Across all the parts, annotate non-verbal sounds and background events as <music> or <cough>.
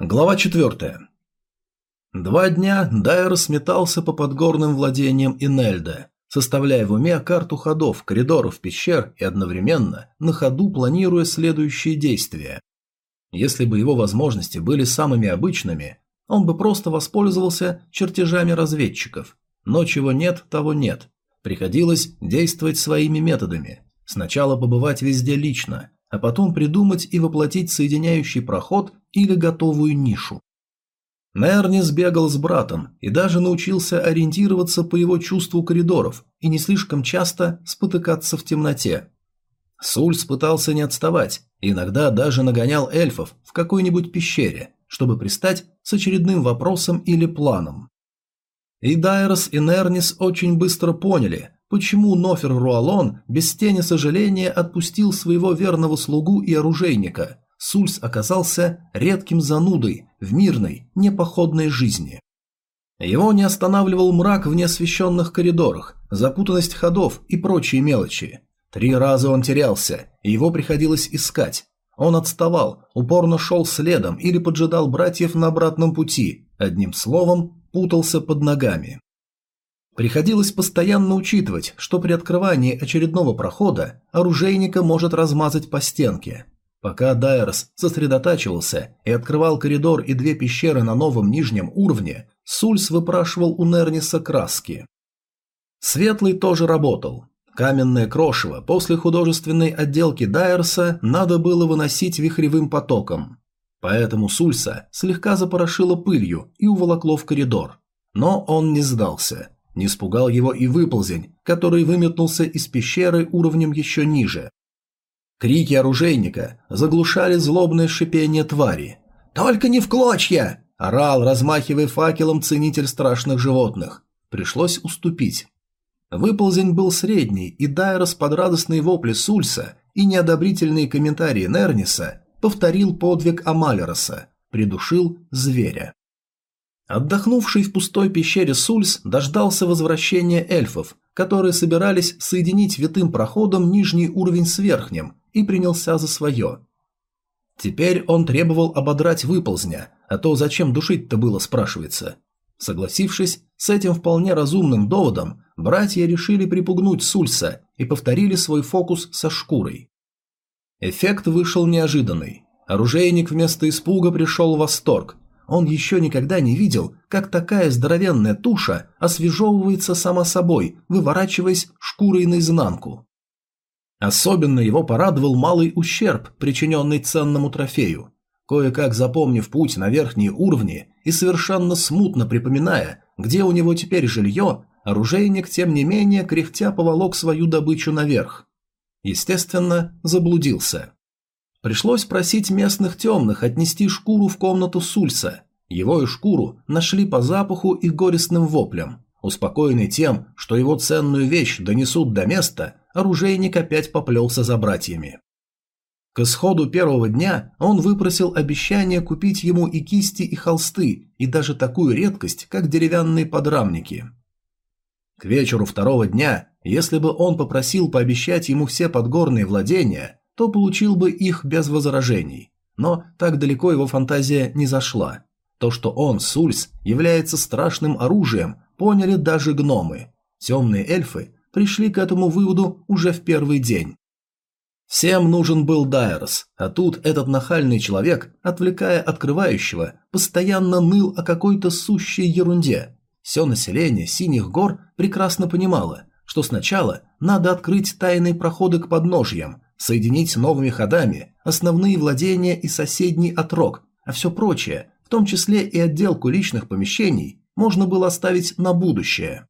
Глава 4. Два дня Дайер сметался по подгорным владениям Инельда, составляя в уме карту ходов, коридоров, пещер и одновременно на ходу планируя следующие действия. Если бы его возможности были самыми обычными, он бы просто воспользовался чертежами разведчиков. Но чего нет, того нет. Приходилось действовать своими методами. Сначала побывать везде лично, а потом придумать и воплотить соединяющий проход или готовую нишу. Нернис бегал с братом и даже научился ориентироваться по его чувству коридоров и не слишком часто спотыкаться в темноте. Сульс пытался не отставать, иногда даже нагонял эльфов в какой-нибудь пещере, чтобы пристать с очередным вопросом или планом. И Дайрос и Нернис очень быстро поняли, почему Нофер Руалон без тени сожаления отпустил своего верного слугу и оружейника. Сульс оказался редким занудой в мирной, непоходной жизни. Его не останавливал мрак в неосвещенных коридорах, запутанность ходов и прочие мелочи. Три раза он терялся, и его приходилось искать. Он отставал, упорно шел следом или поджидал братьев на обратном пути, одним словом, путался под ногами. Приходилось постоянно учитывать, что при открывании очередного прохода оружейника может размазать по стенке. Пока Дайерс сосредотачивался и открывал коридор и две пещеры на новом нижнем уровне, Сульс выпрашивал у Нерниса краски. Светлый тоже работал. Каменное крошево после художественной отделки Дайерса надо было выносить вихревым потоком. Поэтому Сульса слегка запорошило пылью и уволокло в коридор. Но он не сдался – не испугал его и выползень, который выметнулся из пещеры уровнем еще ниже. Крики оружейника заглушали злобное шипение твари. «Только не в клочья!» – орал, размахивая факелом ценитель страшных животных. Пришлось уступить. Выползень был средний, и Дайрос под радостные вопли Сульса и неодобрительные комментарии Нерниса повторил подвиг Амалероса, придушил зверя. Отдохнувший в пустой пещере Сульс дождался возвращения эльфов, которые собирались соединить витым проходом нижний уровень с верхним, и принялся за свое. Теперь он требовал ободрать выползня, а то зачем душить-то было, спрашивается. Согласившись с этим вполне разумным доводом, братья решили припугнуть Сульса и повторили свой фокус со шкурой. Эффект вышел неожиданный. Оружейник вместо испуга пришел в восторг он еще никогда не видел, как такая здоровенная туша освежевывается сама собой, выворачиваясь шкурой наизнанку. Особенно его порадовал малый ущерб, причиненный ценному трофею. Кое-как запомнив путь на верхние уровни и совершенно смутно припоминая, где у него теперь жилье, оружейник, тем не менее, кряхтя поволок свою добычу наверх. Естественно, заблудился. Пришлось просить местных темных отнести шкуру в комнату Сульса. Его и шкуру нашли по запаху и горестным воплям. Успокоенный тем, что его ценную вещь донесут до места, оружейник опять поплелся за братьями. К исходу первого дня он выпросил обещание купить ему и кисти, и холсты, и даже такую редкость, как деревянные подрамники. К вечеру второго дня, если бы он попросил пообещать ему все подгорные владения, то получил бы их без возражений. Но так далеко его фантазия не зашла. То, что он, Сульс, является страшным оружием, поняли даже гномы. Темные эльфы пришли к этому выводу уже в первый день. Всем нужен был Дайрос, а тут этот нахальный человек, отвлекая открывающего, постоянно ныл о какой-то сущей ерунде. Все население Синих гор прекрасно понимало, что сначала надо открыть тайные проходы к подножьям, соединить новыми ходами основные владения и соседний отрог, а все прочее, в том числе и отделку личных помещений, можно было оставить на будущее.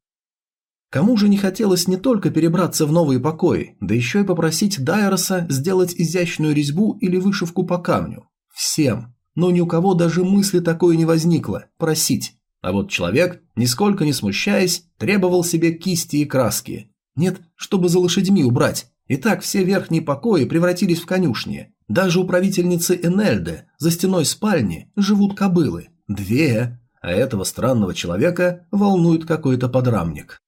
Кому же не хотелось не только перебраться в новые покои, да еще и попросить Дайроса сделать изящную резьбу или вышивку по камню? Всем. Но ни у кого даже мысли такой не возникло – просить. А вот человек, нисколько не смущаясь, требовал себе кисти и краски. Нет, чтобы за лошадьми убрать, Итак, все верхние покои превратились в конюшни. Даже у правительницы Энельды за стеной спальни живут кобылы. Две. А этого странного человека волнует какой-то подрамник.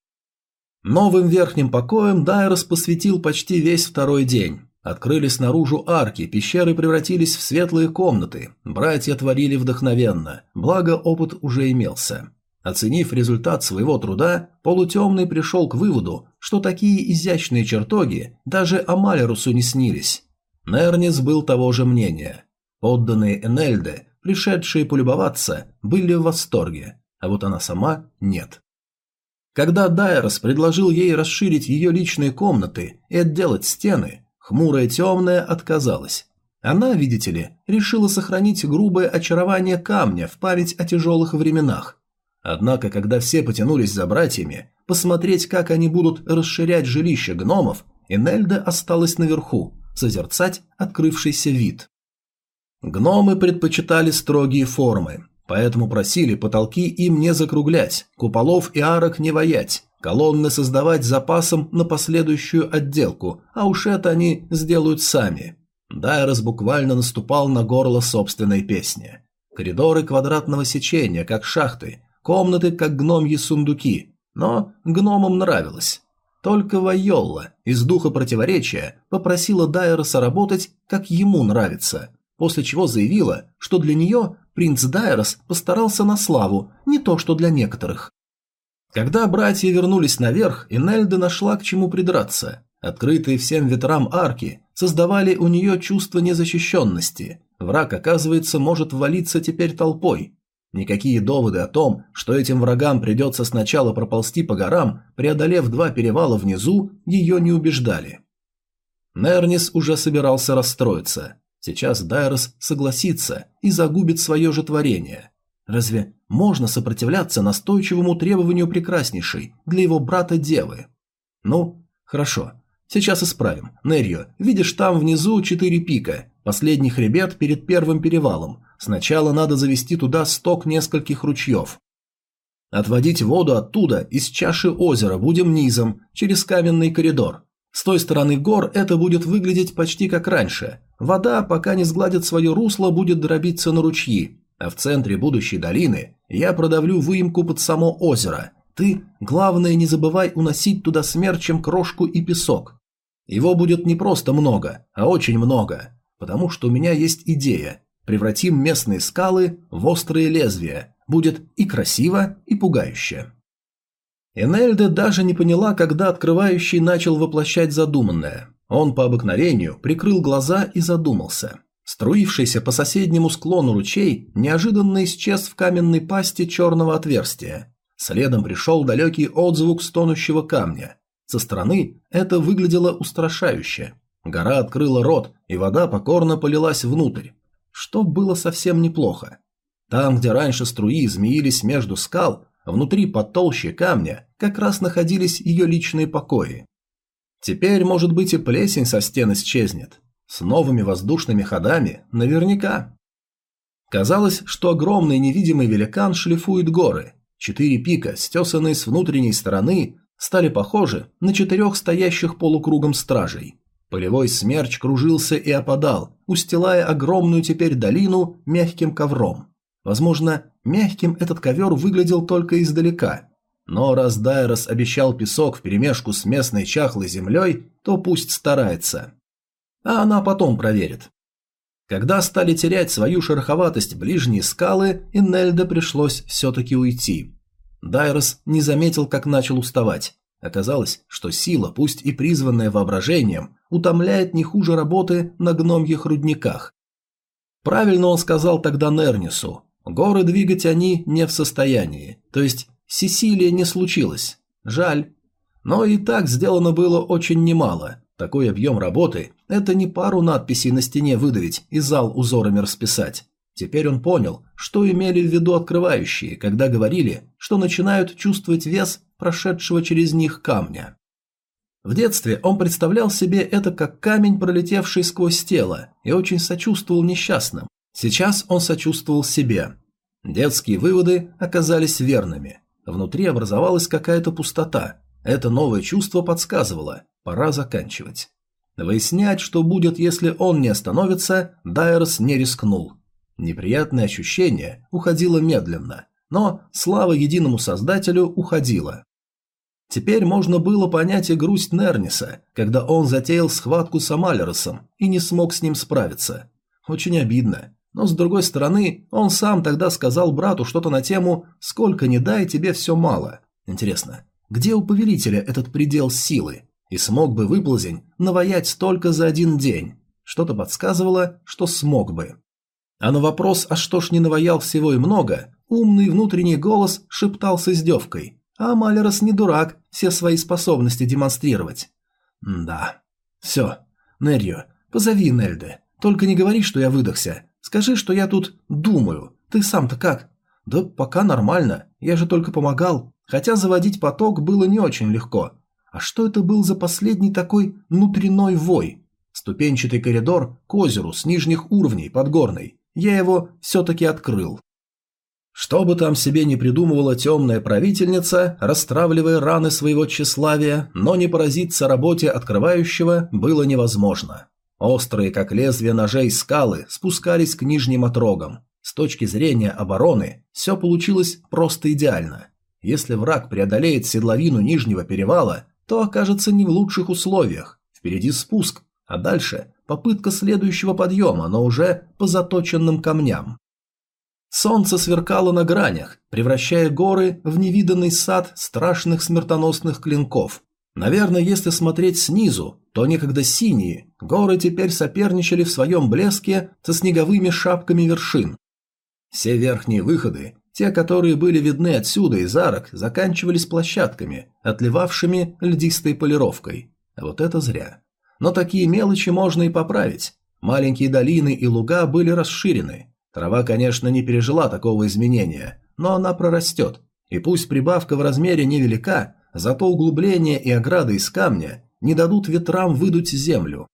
Новым верхним покоем Дайрос посвятил почти весь второй день. Открылись наружу арки, пещеры превратились в светлые комнаты. Братья творили вдохновенно, благо опыт уже имелся. Оценив результат своего труда, полутемный пришел к выводу, что такие изящные чертоги даже Амалерусу не снились. Нернис был того же мнения. Подданные Энельды, пришедшие полюбоваться, были в восторге, а вот она сама нет. Когда Дайрос предложил ей расширить ее личные комнаты и отделать стены, хмурая темная отказалась. Она, видите ли, решила сохранить грубое очарование камня в память о тяжелых временах. Однако, когда все потянулись за братьями, посмотреть, как они будут расширять жилище гномов, Энельда осталась наверху, созерцать открывшийся вид. Гномы предпочитали строгие формы, поэтому просили потолки им не закруглять, куполов и арок не воять, колонны создавать запасом на последующую отделку, а уж это они сделают сами. Дайрос буквально наступал на горло собственной песни. Коридоры квадратного сечения, как шахты, комнаты, как гномьи сундуки, но гномам нравилось. Только Вайолла из духа противоречия попросила Дайроса работать, как ему нравится, после чего заявила, что для нее принц Дайрос постарался на славу, не то что для некоторых. Когда братья вернулись наверх, Инельда нашла к чему придраться. Открытые всем ветрам арки создавали у нее чувство незащищенности. Враг, оказывается, может ввалиться теперь толпой. Никакие доводы о том, что этим врагам придется сначала проползти по горам, преодолев два перевала внизу, ее не убеждали. Нернис уже собирался расстроиться. Сейчас Дайрос согласится и загубит свое же творение. Разве можно сопротивляться настойчивому требованию прекраснейшей для его брата-девы? Ну, хорошо. Сейчас исправим. Нерьо, видишь там внизу четыре пика, последний хребет перед первым перевалом. Сначала надо завести туда сток нескольких ручьев. Отводить воду оттуда, из чаши озера, будем низом, через каменный коридор. С той стороны гор это будет выглядеть почти как раньше. Вода, пока не сгладит свое русло, будет дробиться на ручьи. А в центре будущей долины я продавлю выемку под само озеро. Ты, главное, не забывай уносить туда смерчем крошку и песок. Его будет не просто много, а очень много. Потому что у меня есть идея. Превратим местные скалы в острые лезвия. Будет и красиво, и пугающе. Энельда даже не поняла, когда открывающий начал воплощать задуманное. Он по обыкновению прикрыл глаза и задумался. Струившийся по соседнему склону ручей неожиданно исчез в каменной пасти черного отверстия. Следом пришел далекий отзвук стонущего камня. Со стороны это выглядело устрашающе. Гора открыла рот, и вода покорно полилась внутрь. Что было совсем неплохо. Там, где раньше струи змеились между скал, Внутри под толще камня как раз находились ее личные покои. Теперь, может быть, и плесень со стен исчезнет. С новыми воздушными ходами наверняка. Казалось, что огромный невидимый великан шлифует горы. Четыре пика, стесанные с внутренней стороны, стали похожи на четырех стоящих полукругом стражей. Полевой смерч кружился и опадал, устилая огромную теперь долину мягким ковром. Возможно, мягким этот ковер выглядел только издалека. Но раз Дайрос обещал песок вперемешку с местной чахлой землей, то пусть старается. А она потом проверит. Когда стали терять свою шероховатость ближние скалы, Иннельде пришлось все-таки уйти. Дайрос не заметил, как начал уставать. Оказалось, что сила, пусть и призванная воображением, утомляет не хуже работы на гномьих рудниках. Правильно он сказал тогда Нернису, Горы двигать они не в состоянии, то есть Сесилия не случилось. Жаль. Но и так сделано было очень немало. Такой объем работы – это не пару надписей на стене выдавить и зал узорами расписать. Теперь он понял, что имели в виду открывающие, когда говорили, что начинают чувствовать вес прошедшего через них камня. В детстве он представлял себе это как камень, пролетевший сквозь тело, и очень сочувствовал несчастным, Сейчас он сочувствовал себе. Детские выводы оказались верными. Внутри образовалась какая-то пустота. Это новое чувство подсказывало – пора заканчивать. Выяснять, что будет, если он не остановится, Дайерс не рискнул. Неприятное ощущение уходило медленно, но слава единому создателю уходила. Теперь можно было понять и грусть Нерниса, когда он затеял схватку с Амалеросом и не смог с ним справиться. Очень обидно. Но с другой стороны, он сам тогда сказал брату что-то на тему «Сколько не дай, тебе все мало». Интересно, где у повелителя этот предел силы? И смог бы выползень наваять столько за один день? Что-то подсказывало, что смог бы. А на вопрос «А что ж не наваял всего и много?» умный внутренний голос шептал с издевкой. А Малерос не дурак все свои способности демонстрировать. Да. Все. Нерью, позови Нельде. Только не говори, что я выдохся. Скажи, что я тут думаю. Ты сам-то как? Да пока нормально. Я же только помогал. Хотя заводить поток было не очень легко. А что это был за последний такой внутренной вой? Ступенчатый коридор к озеру с нижних уровней подгорной. Я его все-таки открыл. Что бы там себе не придумывала темная правительница, расстравливая раны своего тщеславия, но не поразиться работе открывающего было невозможно. Острые, как лезвие ножей, скалы спускались к нижним отрогам. С точки зрения обороны все получилось просто идеально. Если враг преодолеет седловину нижнего перевала, то окажется не в лучших условиях. Впереди спуск, а дальше попытка следующего подъема, но уже по заточенным камням. Солнце сверкало на гранях, превращая горы в невиданный сад страшных смертоносных клинков. Наверное, если смотреть снизу, то некогда синие горы теперь соперничали в своем блеске со снеговыми шапками вершин. Все верхние выходы, те, которые были видны отсюда из арок, заканчивались площадками, отливавшими льдистой полировкой. А вот это зря. Но такие мелочи можно и поправить. Маленькие долины и луга были расширены, Трава, конечно, не пережила такого изменения, но она прорастет. И пусть прибавка в размере невелика, зато углубление и ограды из камня не дадут ветрам выдуть землю.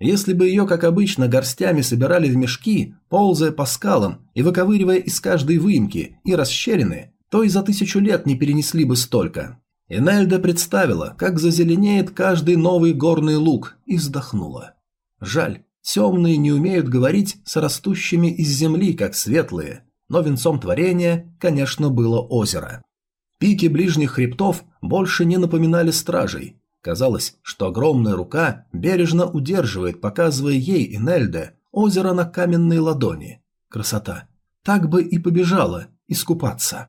Если бы ее, как обычно, горстями собирали в мешки, ползая по скалам и выковыривая из каждой выемки и расщелины, то и за тысячу лет не перенесли бы столько. Энельда представила, как зазеленеет каждый новый горный луг, и вздохнула. Жаль, Темные не умеют говорить с растущими из земли, как светлые, но венцом творения, конечно, было озеро. Пики ближних хребтов больше не напоминали стражей. Казалось, что огромная рука бережно удерживает, показывая ей и Нельде озеро на каменной ладони. Красота. Так бы и побежала искупаться.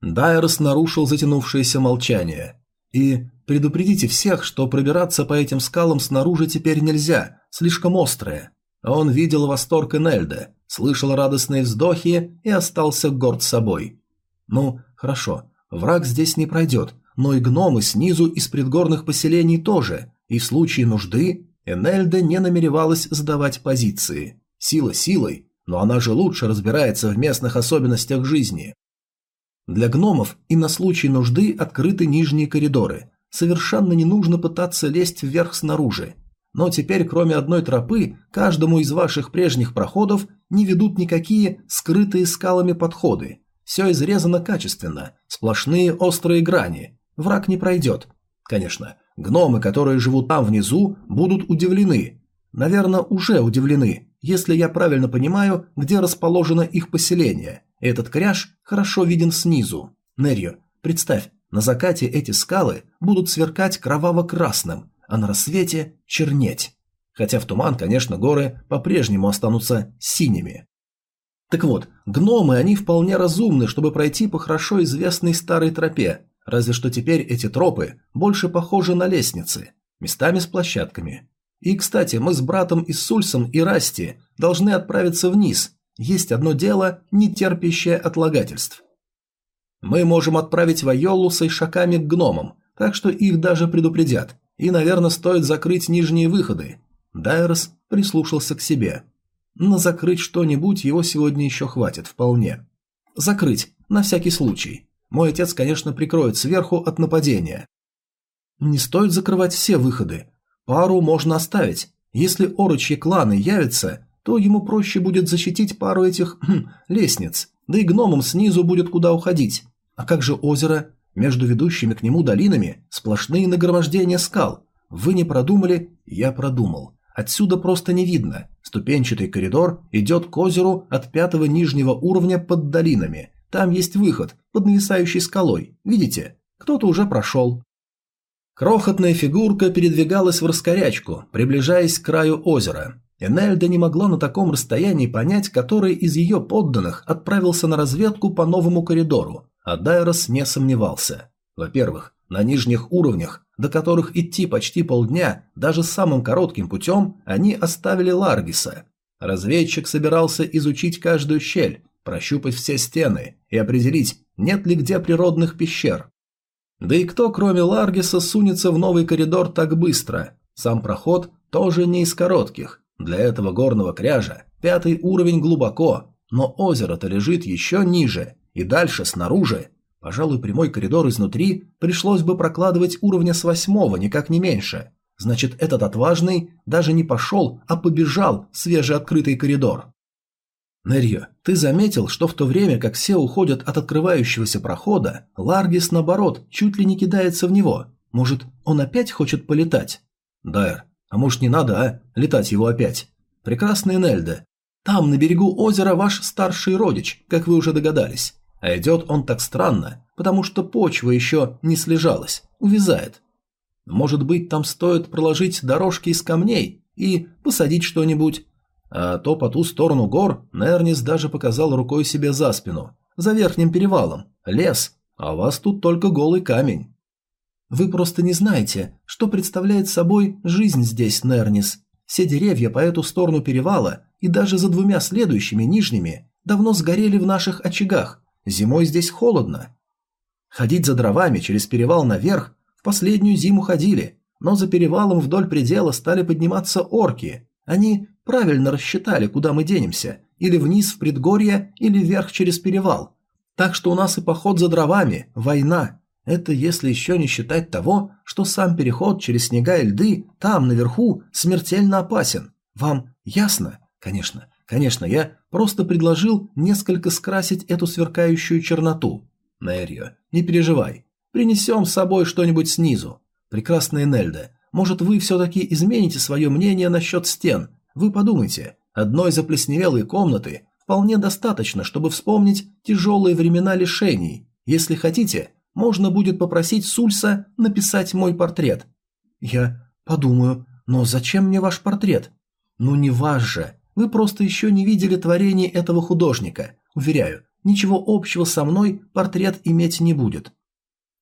Дайрос нарушил затянувшееся молчание. И предупредите всех, что пробираться по этим скалам снаружи теперь нельзя, слишком острое. Он видел восторг Энельда, слышал радостные вздохи и остался горд собой. Ну, хорошо, враг здесь не пройдет, но и гномы снизу из предгорных поселений тоже, и в случае нужды Энельда не намеревалась сдавать позиции. Сила силой, но она же лучше разбирается в местных особенностях жизни. Для гномов и на случай нужды открыты нижние коридоры. Совершенно не нужно пытаться лезть вверх снаружи. Но теперь, кроме одной тропы, каждому из ваших прежних проходов не ведут никакие скрытые скалами подходы. Все изрезано качественно, сплошные острые грани. Враг не пройдет. Конечно, гномы, которые живут там внизу, будут удивлены. Наверное, уже удивлены, если я правильно понимаю, где расположено их поселение. Этот кряж хорошо виден снизу. Нерью, представь, на закате эти скалы будут сверкать кроваво-красным, а на рассвете чернеть. Хотя в туман, конечно, горы по-прежнему останутся синими. Так вот, гномы, они вполне разумны, чтобы пройти по хорошо известной старой тропе, разве что теперь эти тропы больше похожи на лестницы, местами с площадками. И, кстати, мы с братом Иссульсом и Расти должны отправиться вниз. Есть одно дело, не терпящее отлагательств. Мы можем отправить Вайолу с Ишаками к гномам, так что их даже предупредят. И, наверное, стоит закрыть нижние выходы. Дайрос прислушался к себе. Но закрыть что-нибудь его сегодня еще хватит, вполне. Закрыть, на всякий случай. Мой отец, конечно, прикроет сверху от нападения. Не стоит закрывать все выходы. Пару можно оставить. Если орочьи кланы явятся, то ему проще будет защитить пару этих хм, лестниц, да и гномам снизу будет куда уходить. А как же озеро? Между ведущими к нему долинами сплошные нагромождения скал. Вы не продумали, я продумал. Отсюда просто не видно. Ступенчатый коридор идет к озеру от пятого нижнего уровня под долинами. Там есть выход, под нависающей скалой. Видите? Кто-то уже прошел. Крохотная фигурка передвигалась в раскорячку, приближаясь к краю озера. Энельда не могла на таком расстоянии понять, который из ее подданных отправился на разведку по новому коридору, а Дайрос не сомневался. Во-первых, на нижних уровнях, до которых идти почти полдня, даже самым коротким путем, они оставили Ларгиса. Разведчик собирался изучить каждую щель, прощупать все стены и определить, нет ли где природных пещер. Да и кто, кроме Ларгиса, сунется в новый коридор так быстро? Сам проход тоже не из коротких, для этого горного кряжа пятый уровень глубоко, но озеро-то лежит еще ниже, и дальше, снаружи. Пожалуй, прямой коридор изнутри пришлось бы прокладывать уровня с восьмого, никак не меньше. Значит, этот отважный даже не пошел, а побежал в свежеоткрытый коридор. Нерьё, ты заметил, что в то время, как все уходят от открывающегося прохода, Ларгис, наоборот, чуть ли не кидается в него? Может, он опять хочет полетать? Дайр, а может не надо, а? Летать его опять. Прекрасная Нельда. Там, на берегу озера, ваш старший родич, как вы уже догадались. А идет он так странно, потому что почва еще не слежалась, увязает. Может быть, там стоит проложить дорожки из камней и посадить что-нибудь. А то по ту сторону гор Нернис даже показал рукой себе за спину. За верхним перевалом. Лес. А у вас тут только голый камень. Вы просто не знаете, что представляет собой жизнь здесь, Нернис. Все деревья по эту сторону перевала и даже за двумя следующими нижними давно сгорели в наших очагах. Зимой здесь холодно. Ходить за дровами через перевал наверх в последнюю зиму ходили, но за перевалом вдоль предела стали подниматься орки. Они правильно рассчитали, куда мы денемся, или вниз в предгорье, или вверх через перевал. Так что у нас и поход за дровами, война. Это если еще не считать того, что сам переход через снега и льды там, наверху, смертельно опасен. Вам ясно? Конечно, конечно, я просто предложил несколько скрасить эту сверкающую черноту. Неррио, не переживай. Принесем с собой что-нибудь снизу. Прекрасная Нельда, может вы все-таки измените свое мнение насчет стен? Вы подумайте, одной заплесневелой комнаты вполне достаточно, чтобы вспомнить тяжелые времена лишений. Если хотите, можно будет попросить Сульса написать мой портрет. Я подумаю, но зачем мне ваш портрет? Ну не ваш же. Вы просто еще не видели творений этого художника. Уверяю, ничего общего со мной портрет иметь не будет.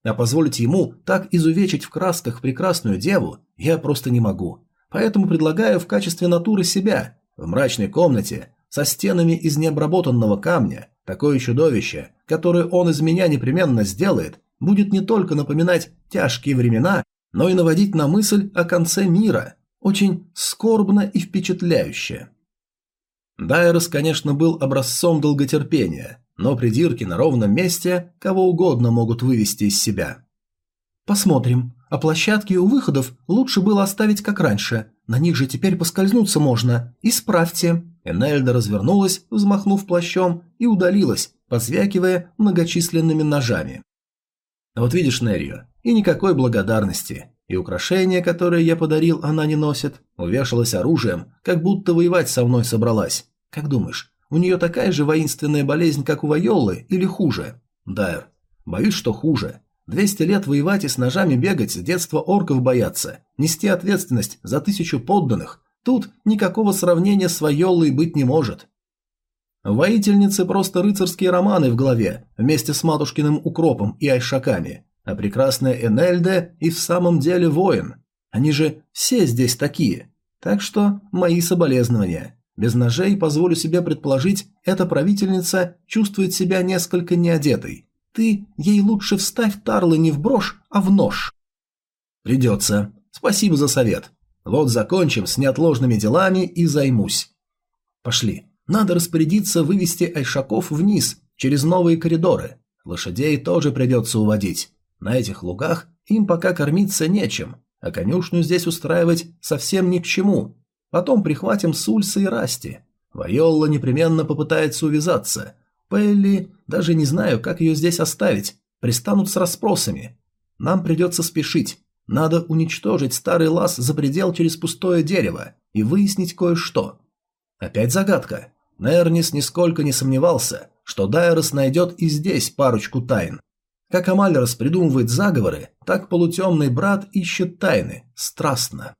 А позволить ему так изувечить в красках прекрасную деву я просто не могу. Поэтому предлагаю в качестве натуры себя, в мрачной комнате, со стенами из необработанного камня, такое чудовище, которое он из меня непременно сделает, будет не только напоминать тяжкие времена, но и наводить на мысль о конце мира, очень скорбно и впечатляюще. Дайрос, конечно, был образцом долготерпения, но придирки на ровном месте кого угодно могут вывести из себя. «Посмотрим. А площадки у выходов лучше было оставить как раньше. На них же теперь поскользнуться можно. Исправьте». Энельда развернулась, взмахнув плащом, и удалилась, позвякивая многочисленными ножами. А вот видишь, Нерью, и никакой благодарности. И украшения, которые я подарил, она не носит. Увешалась оружием, как будто воевать со мной собралась. Как думаешь, у нее такая же воинственная болезнь, как у Вайоллы, или хуже? Дайр, боюсь, что хуже. Двести лет воевать и с ножами бегать, с детства орков бояться, нести ответственность за тысячу подданных. Тут никакого сравнения с Вайоллой быть не может. Воительницы просто рыцарские романы в голове, вместе с матушкиным укропом и айшаками. А прекрасная Энельда и в самом деле воин. Они же все здесь такие. Так что мои соболезнования. Без ножей, позволю себе предположить, эта правительница чувствует себя несколько неодетой. Ты ей лучше вставь тарлы не в брошь, а в нож. Придется. Спасибо за совет. Вот закончим с неотложными делами и займусь. Пошли. Надо распорядиться вывести айшаков вниз, через новые коридоры. Лошадей тоже придется уводить. На этих лугах им пока кормиться нечем, а конюшню здесь устраивать совсем ни к чему. Потом прихватим Сульса и Расти. Вайолла непременно попытается увязаться. Пелли, даже не знаю, как ее здесь оставить, пристанут с расспросами. Нам придется спешить. Надо уничтожить старый лаз за предел через пустое дерево и выяснить кое-что. Опять загадка. Нернис нисколько не сомневался, что Дайрос найдет и здесь парочку тайн. Как Амалерос придумывает заговоры, так полутемный брат ищет тайны, страстно.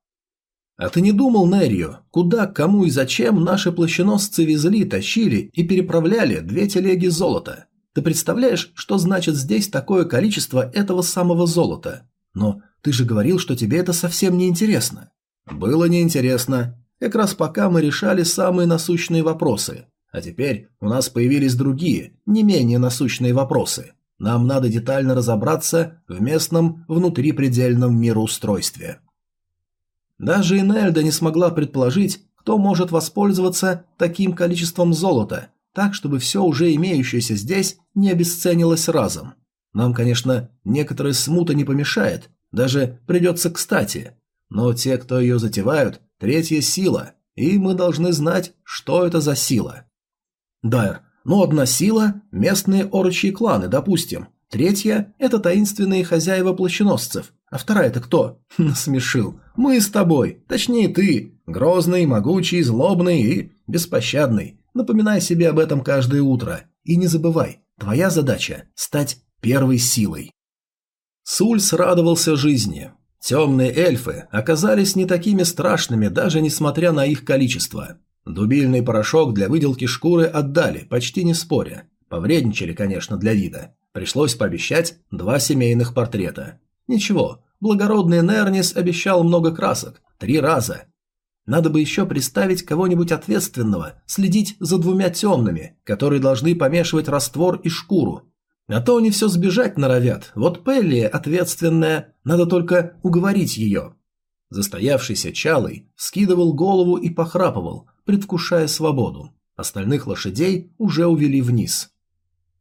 А ты не думал, Нерью, куда, кому и зачем наши плащеносцы везли, тащили и переправляли две телеги золота? Ты представляешь, что значит здесь такое количество этого самого золота? Но ты же говорил, что тебе это совсем не интересно. Было неинтересно. Как раз пока мы решали самые насущные вопросы. А теперь у нас появились другие, не менее насущные вопросы. Нам надо детально разобраться в местном внутрипредельном мироустройстве. Даже Инельда не смогла предположить, кто может воспользоваться таким количеством золота, так, чтобы все уже имеющееся здесь не обесценилось разом. Нам, конечно, некоторая смута не помешает, даже придется кстати. Но те, кто ее затевают, третья сила, и мы должны знать, что это за сила. Дайр, ну одна сила – местные орочьи кланы, допустим. Третья – это таинственные хозяева плащеносцев. А вторая это кто? <laughs> Насмешил. Мы с тобой, точнее ты. Грозный, могучий, злобный и беспощадный. Напоминай себе об этом каждое утро. И не забывай, твоя задача – стать первой силой. Сульс радовался жизни. Темные эльфы оказались не такими страшными, даже несмотря на их количество. Дубильный порошок для выделки шкуры отдали, почти не споря. Повредничали, конечно, для вида. Пришлось пообещать два семейных портрета. Ничего, Благородный Нернис обещал много красок. Три раза. Надо бы еще представить кого-нибудь ответственного, следить за двумя темными, которые должны помешивать раствор и шкуру. А то они все сбежать норовят. Вот Пелли ответственная, надо только уговорить ее. Застоявшийся Чалый скидывал голову и похрапывал, предвкушая свободу. Остальных лошадей уже увели вниз.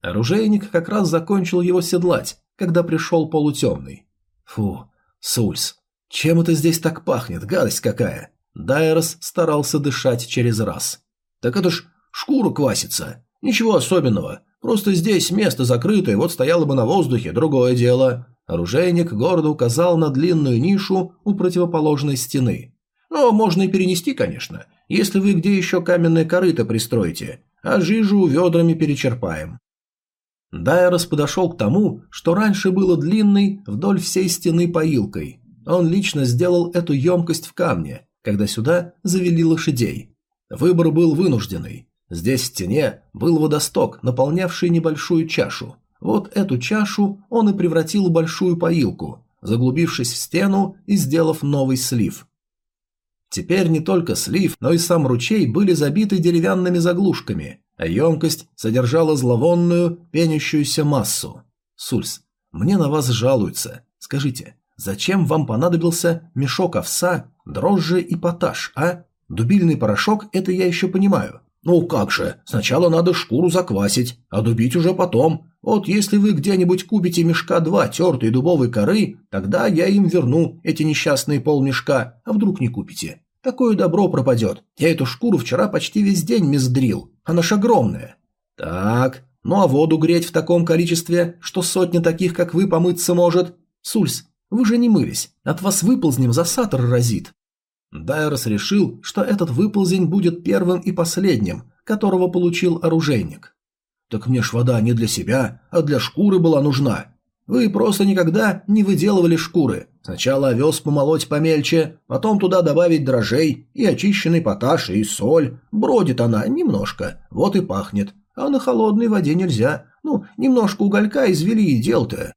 Оружейник как раз закончил его седлать, когда пришел полутемный. Фу, Сульс. Чем это здесь так пахнет? Гадость какая. Дайрос старался дышать через раз. Так это ж шкуру квасится. Ничего особенного. Просто здесь место закрытое, вот стояло бы на воздухе, другое дело. Оружейник гордо указал на длинную нишу у противоположной стены. Но можно и перенести, конечно, если вы где еще каменное корыто пристроите, а жижу ведрами перечерпаем. Дайрос подошел к тому, что раньше было длинной вдоль всей стены поилкой. Он лично сделал эту емкость в камне, когда сюда завели лошадей. Выбор был вынужденный. Здесь в стене был водосток, наполнявший небольшую чашу. Вот эту чашу он и превратил в большую поилку, заглубившись в стену и сделав новый слив. Теперь не только слив, но и сам ручей были забиты деревянными заглушками, а емкость содержала зловонную, пенящуюся массу. Сульс, мне на вас жалуются. Скажите, зачем вам понадобился мешок овса, дрожжи и поташ, а? Дубильный порошок – это я еще понимаю. Ну как же, сначала надо шкуру заквасить, а дубить уже потом. Вот если вы где-нибудь купите мешка два тертой дубовой коры, тогда я им верну эти несчастные полмешка, а вдруг не купите. Такое добро пропадет. Я эту шкуру вчера почти весь день мездрил. Она ж огромная. Так, ну а воду греть в таком количестве, что сотня таких, как вы, помыться может? Сульс, вы же не мылись. От вас выползнем засатор разит. Дайрос решил, что этот выползень будет первым и последним, которого получил оружейник. Так мне ж вода не для себя, а для шкуры была нужна. Вы просто никогда не выделывали шкуры. Сначала овес помолоть помельче, потом туда добавить дрожжей и очищенный поташ и соль. Бродит она немножко, вот и пахнет. А на холодной воде нельзя. Ну, немножко уголька извели и дел-то.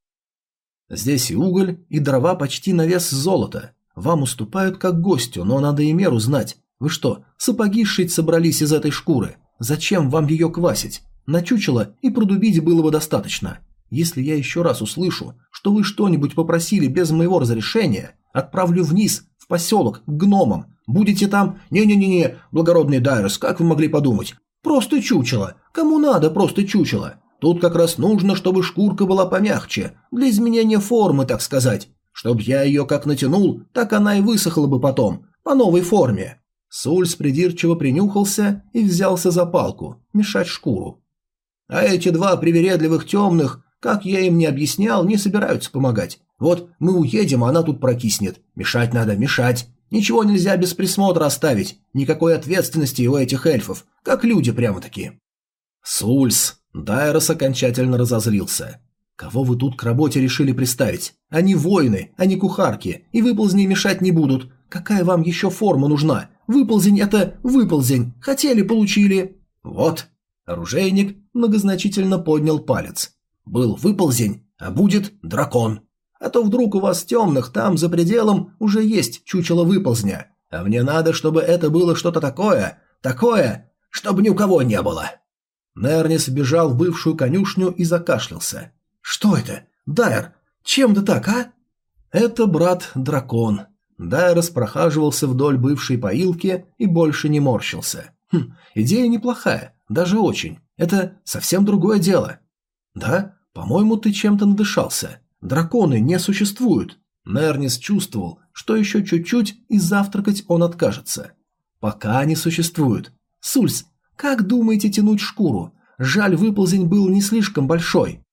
Здесь и уголь, и дрова почти на вес золота. Вам уступают как гостю, но надо и меру знать. Вы что, сапоги шить собрались из этой шкуры? Зачем вам ее квасить? На чучело и продубить было бы достаточно. Если я еще раз услышу, что вы что-нибудь попросили без моего разрешения, отправлю вниз, в поселок, к гномам. Будете там... Не-не-не-не, благородный Дайрос, как вы могли подумать? Просто чучело. Кому надо просто чучело? Тут как раз нужно, чтобы шкурка была помягче, для изменения формы, так сказать. Чтоб я ее как натянул, так она и высохла бы потом, по новой форме. Сульс придирчиво принюхался и взялся за палку, мешать шкуру. А эти два привередливых темных как я им не объяснял, не собираются помогать. Вот мы уедем, а она тут прокиснет. Мешать надо, мешать. Ничего нельзя без присмотра оставить. Никакой ответственности у этих эльфов. Как люди прямо-таки. Сульс. Дайрос окончательно разозлился. Кого вы тут к работе решили приставить? Они воины, а не кухарки, и выползни мешать не будут. Какая вам еще форма нужна? Выползень – это выползень. Хотели – получили. Вот. Оружейник многозначительно поднял палец. Был выползень, а будет дракон. А то вдруг у вас темных там за пределом уже есть чучело выползня. А мне надо, чтобы это было что-то такое, такое, чтобы ни у кого не было. Нернис вбежал в бывшую конюшню и закашлялся. «Что это? Дайр, чем ты так, а?» «Это брат-дракон». Дайрос прохаживался вдоль бывшей поилки и больше не морщился. «Хм, идея неплохая, даже очень. Это совсем другое дело». «Да? По-моему, ты чем-то надышался. Драконы не существуют». Нернис чувствовал, что еще чуть-чуть и завтракать он откажется. «Пока не существуют. Сульс, как думаете тянуть шкуру? Жаль, выползень был не слишком большой».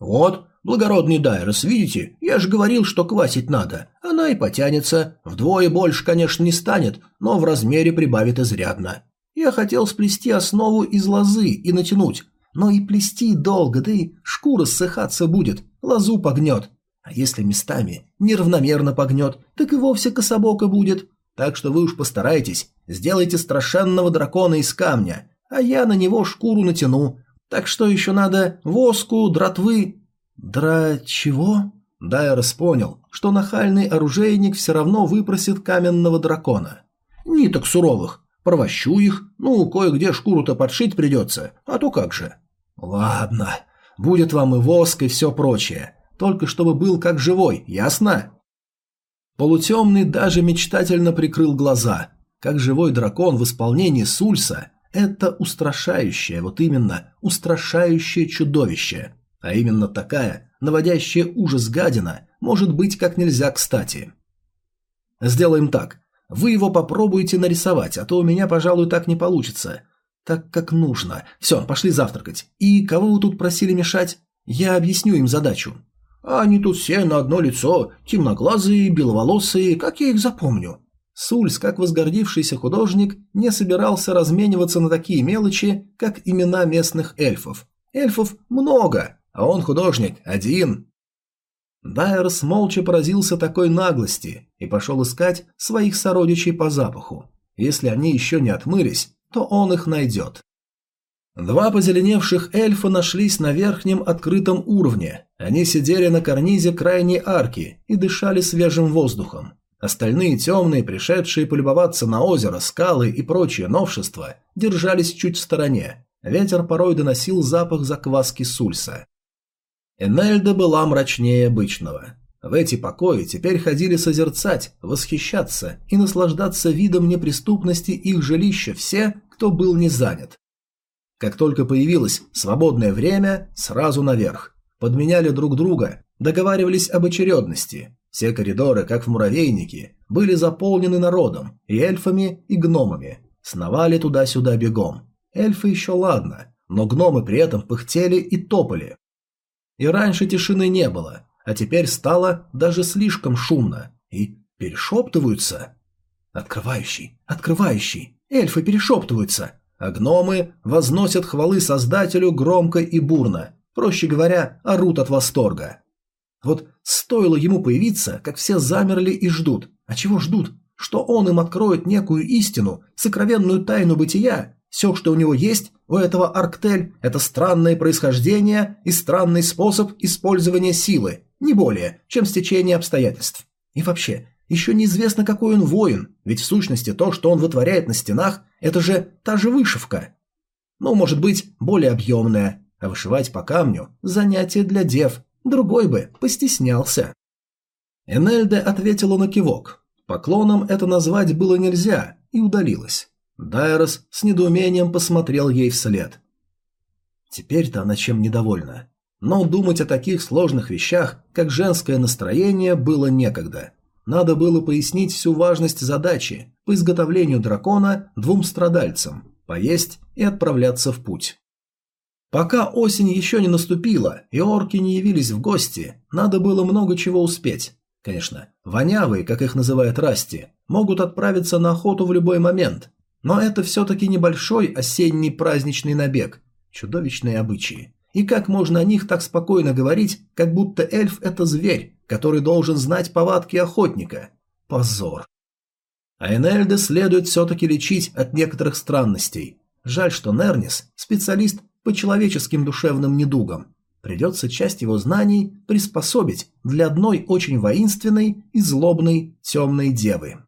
«Вот, благородный Дайрос, видите, я же говорил, что квасить надо. Она и потянется. Вдвое больше, конечно, не станет, но в размере прибавит изрядно. Я хотел сплести основу из лозы и натянуть, но и плести долго, да и шкура ссыхаться будет, лозу погнет. А если местами неравномерно погнет, так и вовсе кособоко будет. Так что вы уж постарайтесь, сделайте страшенного дракона из камня, а я на него шкуру натяну, так что еще надо воску, дратвы... Дра... чего? Дайрос понял, что нахальный оружейник все равно выпросит каменного дракона. Ниток суровых. Провощу их, ну, кое-где шкуру-то подшить придется, а то как же. Ладно, будет вам и воск, и все прочее. Только чтобы был как живой, ясно? Полутемный даже мечтательно прикрыл глаза. Как живой дракон в исполнении Сульса это устрашающее, вот именно, устрашающее чудовище. А именно такая, наводящая ужас гадина, может быть как нельзя кстати. Сделаем так. Вы его попробуйте нарисовать, а то у меня, пожалуй, так не получится. Так как нужно. Все, пошли завтракать. И кого вы тут просили мешать? Я объясню им задачу. Они тут все на одно лицо, темноглазые, беловолосые, как я их запомню? Сульс, как возгордившийся художник, не собирался размениваться на такие мелочи, как имена местных эльфов. Эльфов много, а он художник один. Дайерс молча поразился такой наглости и пошел искать своих сородичей по запаху. Если они еще не отмылись, то он их найдет. Два позеленевших эльфа нашлись на верхнем открытом уровне. Они сидели на карнизе крайней арки и дышали свежим воздухом. Остальные темные, пришедшие полюбоваться на озеро, скалы и прочие новшества, держались чуть в стороне. Ветер порой доносил запах закваски сульса. Энельда была мрачнее обычного. В эти покои теперь ходили созерцать, восхищаться и наслаждаться видом неприступности их жилища все, кто был не занят. Как только появилось свободное время, сразу наверх. Подменяли друг друга, договаривались об очередности. Все коридоры, как в муравейнике, были заполнены народом, и эльфами, и гномами. Сновали туда-сюда бегом. Эльфы еще ладно, но гномы при этом пыхтели и топали. И раньше тишины не было, а теперь стало даже слишком шумно. И перешептываются. Открывающий, открывающий, эльфы перешептываются, а гномы возносят хвалы Создателю громко и бурно, проще говоря, орут от восторга. Вот стоило ему появиться, как все замерли и ждут. А чего ждут? Что он им откроет некую истину, сокровенную тайну бытия? Все, что у него есть, у этого Арктель, это странное происхождение и странный способ использования силы, не более, чем стечение обстоятельств. И вообще, еще неизвестно, какой он воин, ведь в сущности то, что он вытворяет на стенах, это же та же вышивка. Ну, может быть, более объемная, а вышивать по камню – занятие для дев, Другой бы постеснялся. Энельде ответила на кивок. Поклоном это назвать было нельзя, и удалилась. Дайрос с недоумением посмотрел ей вслед. Теперь-то она чем недовольна. Но думать о таких сложных вещах, как женское настроение, было некогда. Надо было пояснить всю важность задачи по изготовлению дракона двум страдальцам, поесть и отправляться в путь. Пока осень еще не наступила и орки не явились в гости, надо было много чего успеть. Конечно, вонявые, как их называют Расти, могут отправиться на охоту в любой момент, но это все-таки небольшой осенний праздничный набег. Чудовищные обычаи. И как можно о них так спокойно говорить, как будто эльф – это зверь, который должен знать повадки охотника? Позор. А Энельде следует все-таки лечить от некоторых странностей. Жаль, что Нернис – специалист по человеческим душевным недугам. Придется часть его знаний приспособить для одной очень воинственной и злобной темной девы.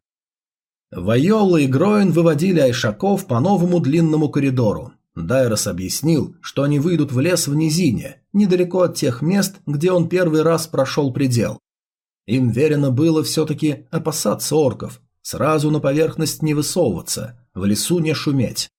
Вайола и Гроин выводили айшаков по новому длинному коридору. Дайрос объяснил, что они выйдут в лес в низине, недалеко от тех мест, где он первый раз прошел предел. Им верено было все-таки опасаться орков, сразу на поверхность не высовываться, в лесу не шуметь.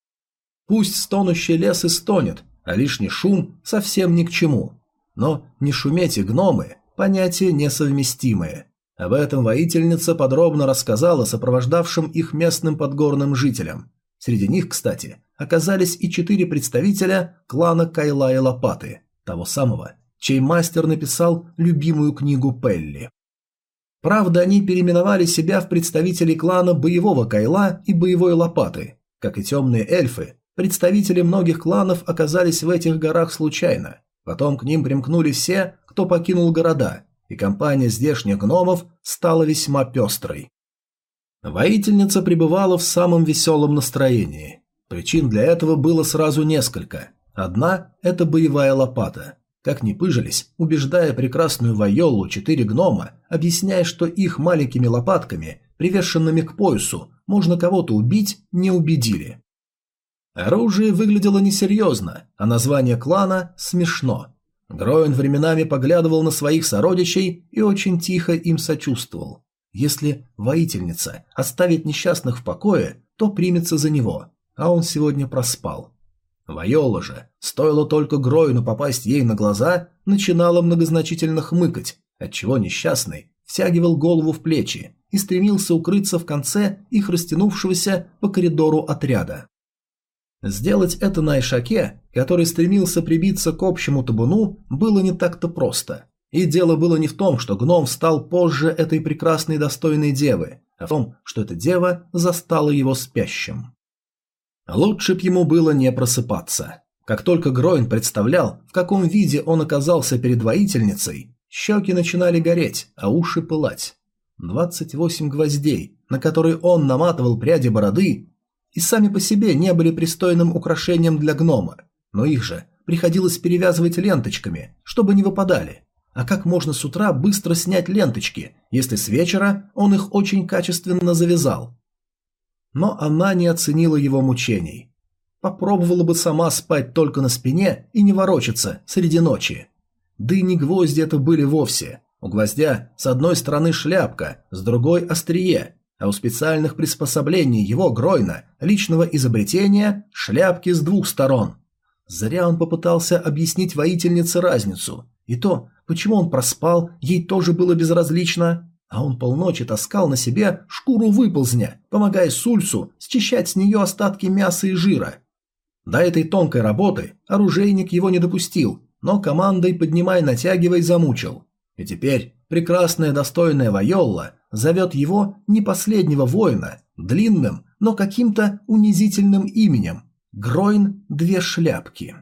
Пусть стонущий лес и стонет, а лишний шум совсем ни к чему. Но не шуметь и гномы – понятия несовместимые. Об этом воительница подробно рассказала сопровождавшим их местным подгорным жителям. Среди них, кстати, оказались и четыре представителя клана Кайла и Лопаты, того самого, чей мастер написал любимую книгу Пелли. Правда, они переименовали себя в представителей клана Боевого Кайла и Боевой Лопаты. Как и темные эльфы, представители многих кланов оказались в этих горах случайно. Потом к ним примкнули все, кто покинул города, и компания здешних гномов стала весьма пестрой. Воительница пребывала в самом веселом настроении. Причин для этого было сразу несколько. Одна – это боевая лопата. Как ни пыжились, убеждая прекрасную Вайолу четыре гнома, объясняя, что их маленькими лопатками, привешенными к поясу, можно кого-то убить, не убедили. Оружие выглядело несерьезно, а название клана смешно. Гроин временами поглядывал на своих сородичей и очень тихо им сочувствовал. Если воительница оставит несчастных в покое, то примется за него а он сегодня проспал. Вайола же, стоило только Гроину попасть ей на глаза, начинала многозначительно хмыкать, отчего несчастный втягивал голову в плечи и стремился укрыться в конце их растянувшегося по коридору отряда. Сделать это на Ишаке, который стремился прибиться к общему табуну, было не так-то просто. И дело было не в том, что гном стал позже этой прекрасной достойной девы, а в том, что эта дева застала его спящим. Лучше б ему было не просыпаться. Как только Гроин представлял, в каком виде он оказался перед воительницей, щеки начинали гореть, а уши пылать. 28 гвоздей, на которые он наматывал пряди бороды, и сами по себе не были пристойным украшением для гнома, но их же приходилось перевязывать ленточками, чтобы не выпадали. А как можно с утра быстро снять ленточки, если с вечера он их очень качественно завязал? но она не оценила его мучений. Попробовала бы сама спать только на спине и не ворочаться среди ночи. Да и не гвозди это были вовсе. У гвоздя с одной стороны шляпка, с другой острие, а у специальных приспособлений его Гройна, личного изобретения, шляпки с двух сторон. Зря он попытался объяснить воительнице разницу. И то, почему он проспал, ей тоже было безразлично. А он полночи таскал на себе шкуру выползня, помогая Сульсу счищать с нее остатки мяса и жира. До этой тонкой работы оружейник его не допустил, но командой «поднимай-натягивай» замучил. И теперь прекрасная достойная Вайолла зовет его не последнего воина, длинным, но каким-то унизительным именем – Гройн Две Шляпки.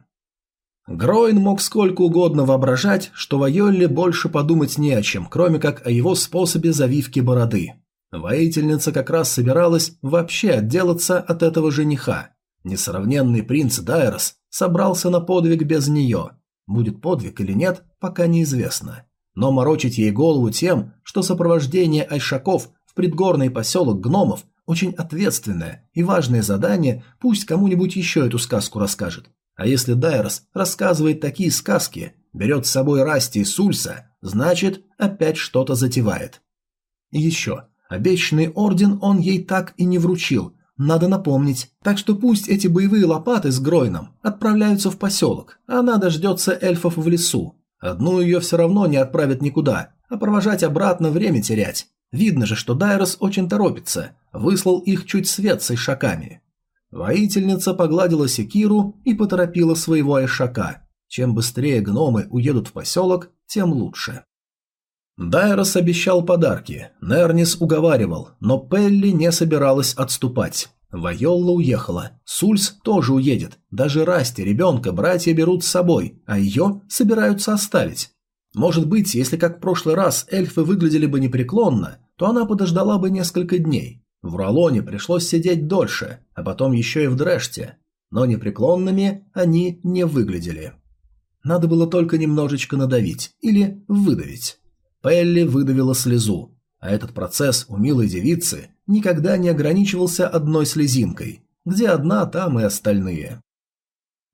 Гроин мог сколько угодно воображать, что Вайолле больше подумать не о чем, кроме как о его способе завивки бороды. Воительница как раз собиралась вообще отделаться от этого жениха. Несравненный принц Дайрос собрался на подвиг без нее. Будет подвиг или нет, пока неизвестно. Но морочить ей голову тем, что сопровождение айшаков в предгорный поселок гномов очень ответственное и важное задание, пусть кому-нибудь еще эту сказку расскажет. А если Дайрос рассказывает такие сказки, берет с собой Расти и Сульса, значит, опять что-то затевает. И еще, обещанный орден он ей так и не вручил, надо напомнить. Так что пусть эти боевые лопаты с Гройном отправляются в поселок, а она дождется эльфов в лесу. Одну ее все равно не отправят никуда, а провожать обратно время терять. Видно же, что Дайрос очень торопится, выслал их чуть свет с ишаками. Воительница погладила секиру и поторопила своего айшака. Чем быстрее гномы уедут в поселок, тем лучше. Дайрос обещал подарки, Нернис уговаривал, но Пелли не собиралась отступать. Вайолла уехала, Сульс тоже уедет, даже Расти, ребенка, братья берут с собой, а ее собираются оставить. Может быть, если как в прошлый раз эльфы выглядели бы непреклонно, то она подождала бы несколько дней. В Ролоне пришлось сидеть дольше, а потом еще и в Дрэште. Но непреклонными они не выглядели. Надо было только немножечко надавить или выдавить. Пелли выдавила слезу, а этот процесс у милой девицы никогда не ограничивался одной слезинкой. Где одна, там и остальные.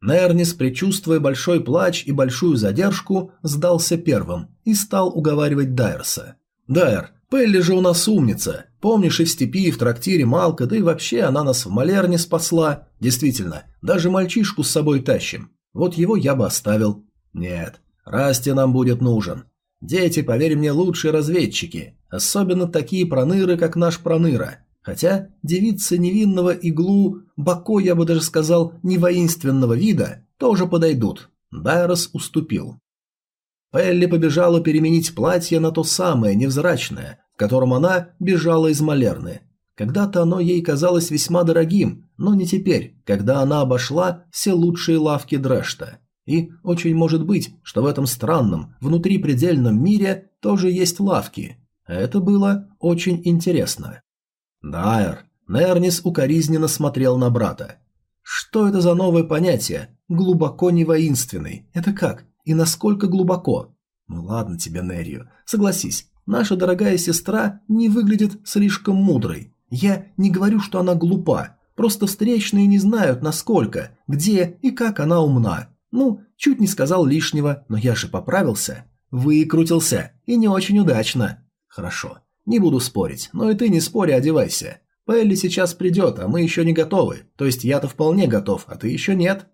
Нернис, предчувствуя большой плач и большую задержку, сдался первым и стал уговаривать Дайерса. «Дайер, Пелли же у нас умница. Помнишь и в степи, и в трактире Малка, да и вообще она нас в Малерне спасла. Действительно, даже мальчишку с собой тащим. Вот его я бы оставил. Нет, Расти нам будет нужен. Дети, поверь мне, лучшие разведчики. Особенно такие проныры, как наш проныра. Хотя девицы невинного иглу, бако, я бы даже сказал, не воинственного вида, тоже подойдут. Дайрос уступил. Пелли побежала переменить платье на то самое, невзрачное, в котором она бежала из Малерны. Когда-то оно ей казалось весьма дорогим, но не теперь, когда она обошла все лучшие лавки Дрэшта. И очень может быть, что в этом странном, внутрипредельном мире тоже есть лавки. Это было очень интересно. Дайер, Нернис укоризненно смотрел на брата. Что это за новое понятие? Глубоко не воинственный. Это как? И насколько глубоко? Ну ладно тебе, Нерью. Согласись, наша дорогая сестра не выглядит слишком мудрой. Я не говорю, что она глупа. Просто встречные не знают, насколько, где и как она умна. Ну, чуть не сказал лишнего, но я же поправился. Выкрутился. И не очень удачно. Хорошо. Не буду спорить, но и ты не спори, одевайся. Пелли сейчас придет, а мы еще не готовы. То есть я-то вполне готов, а ты еще нет.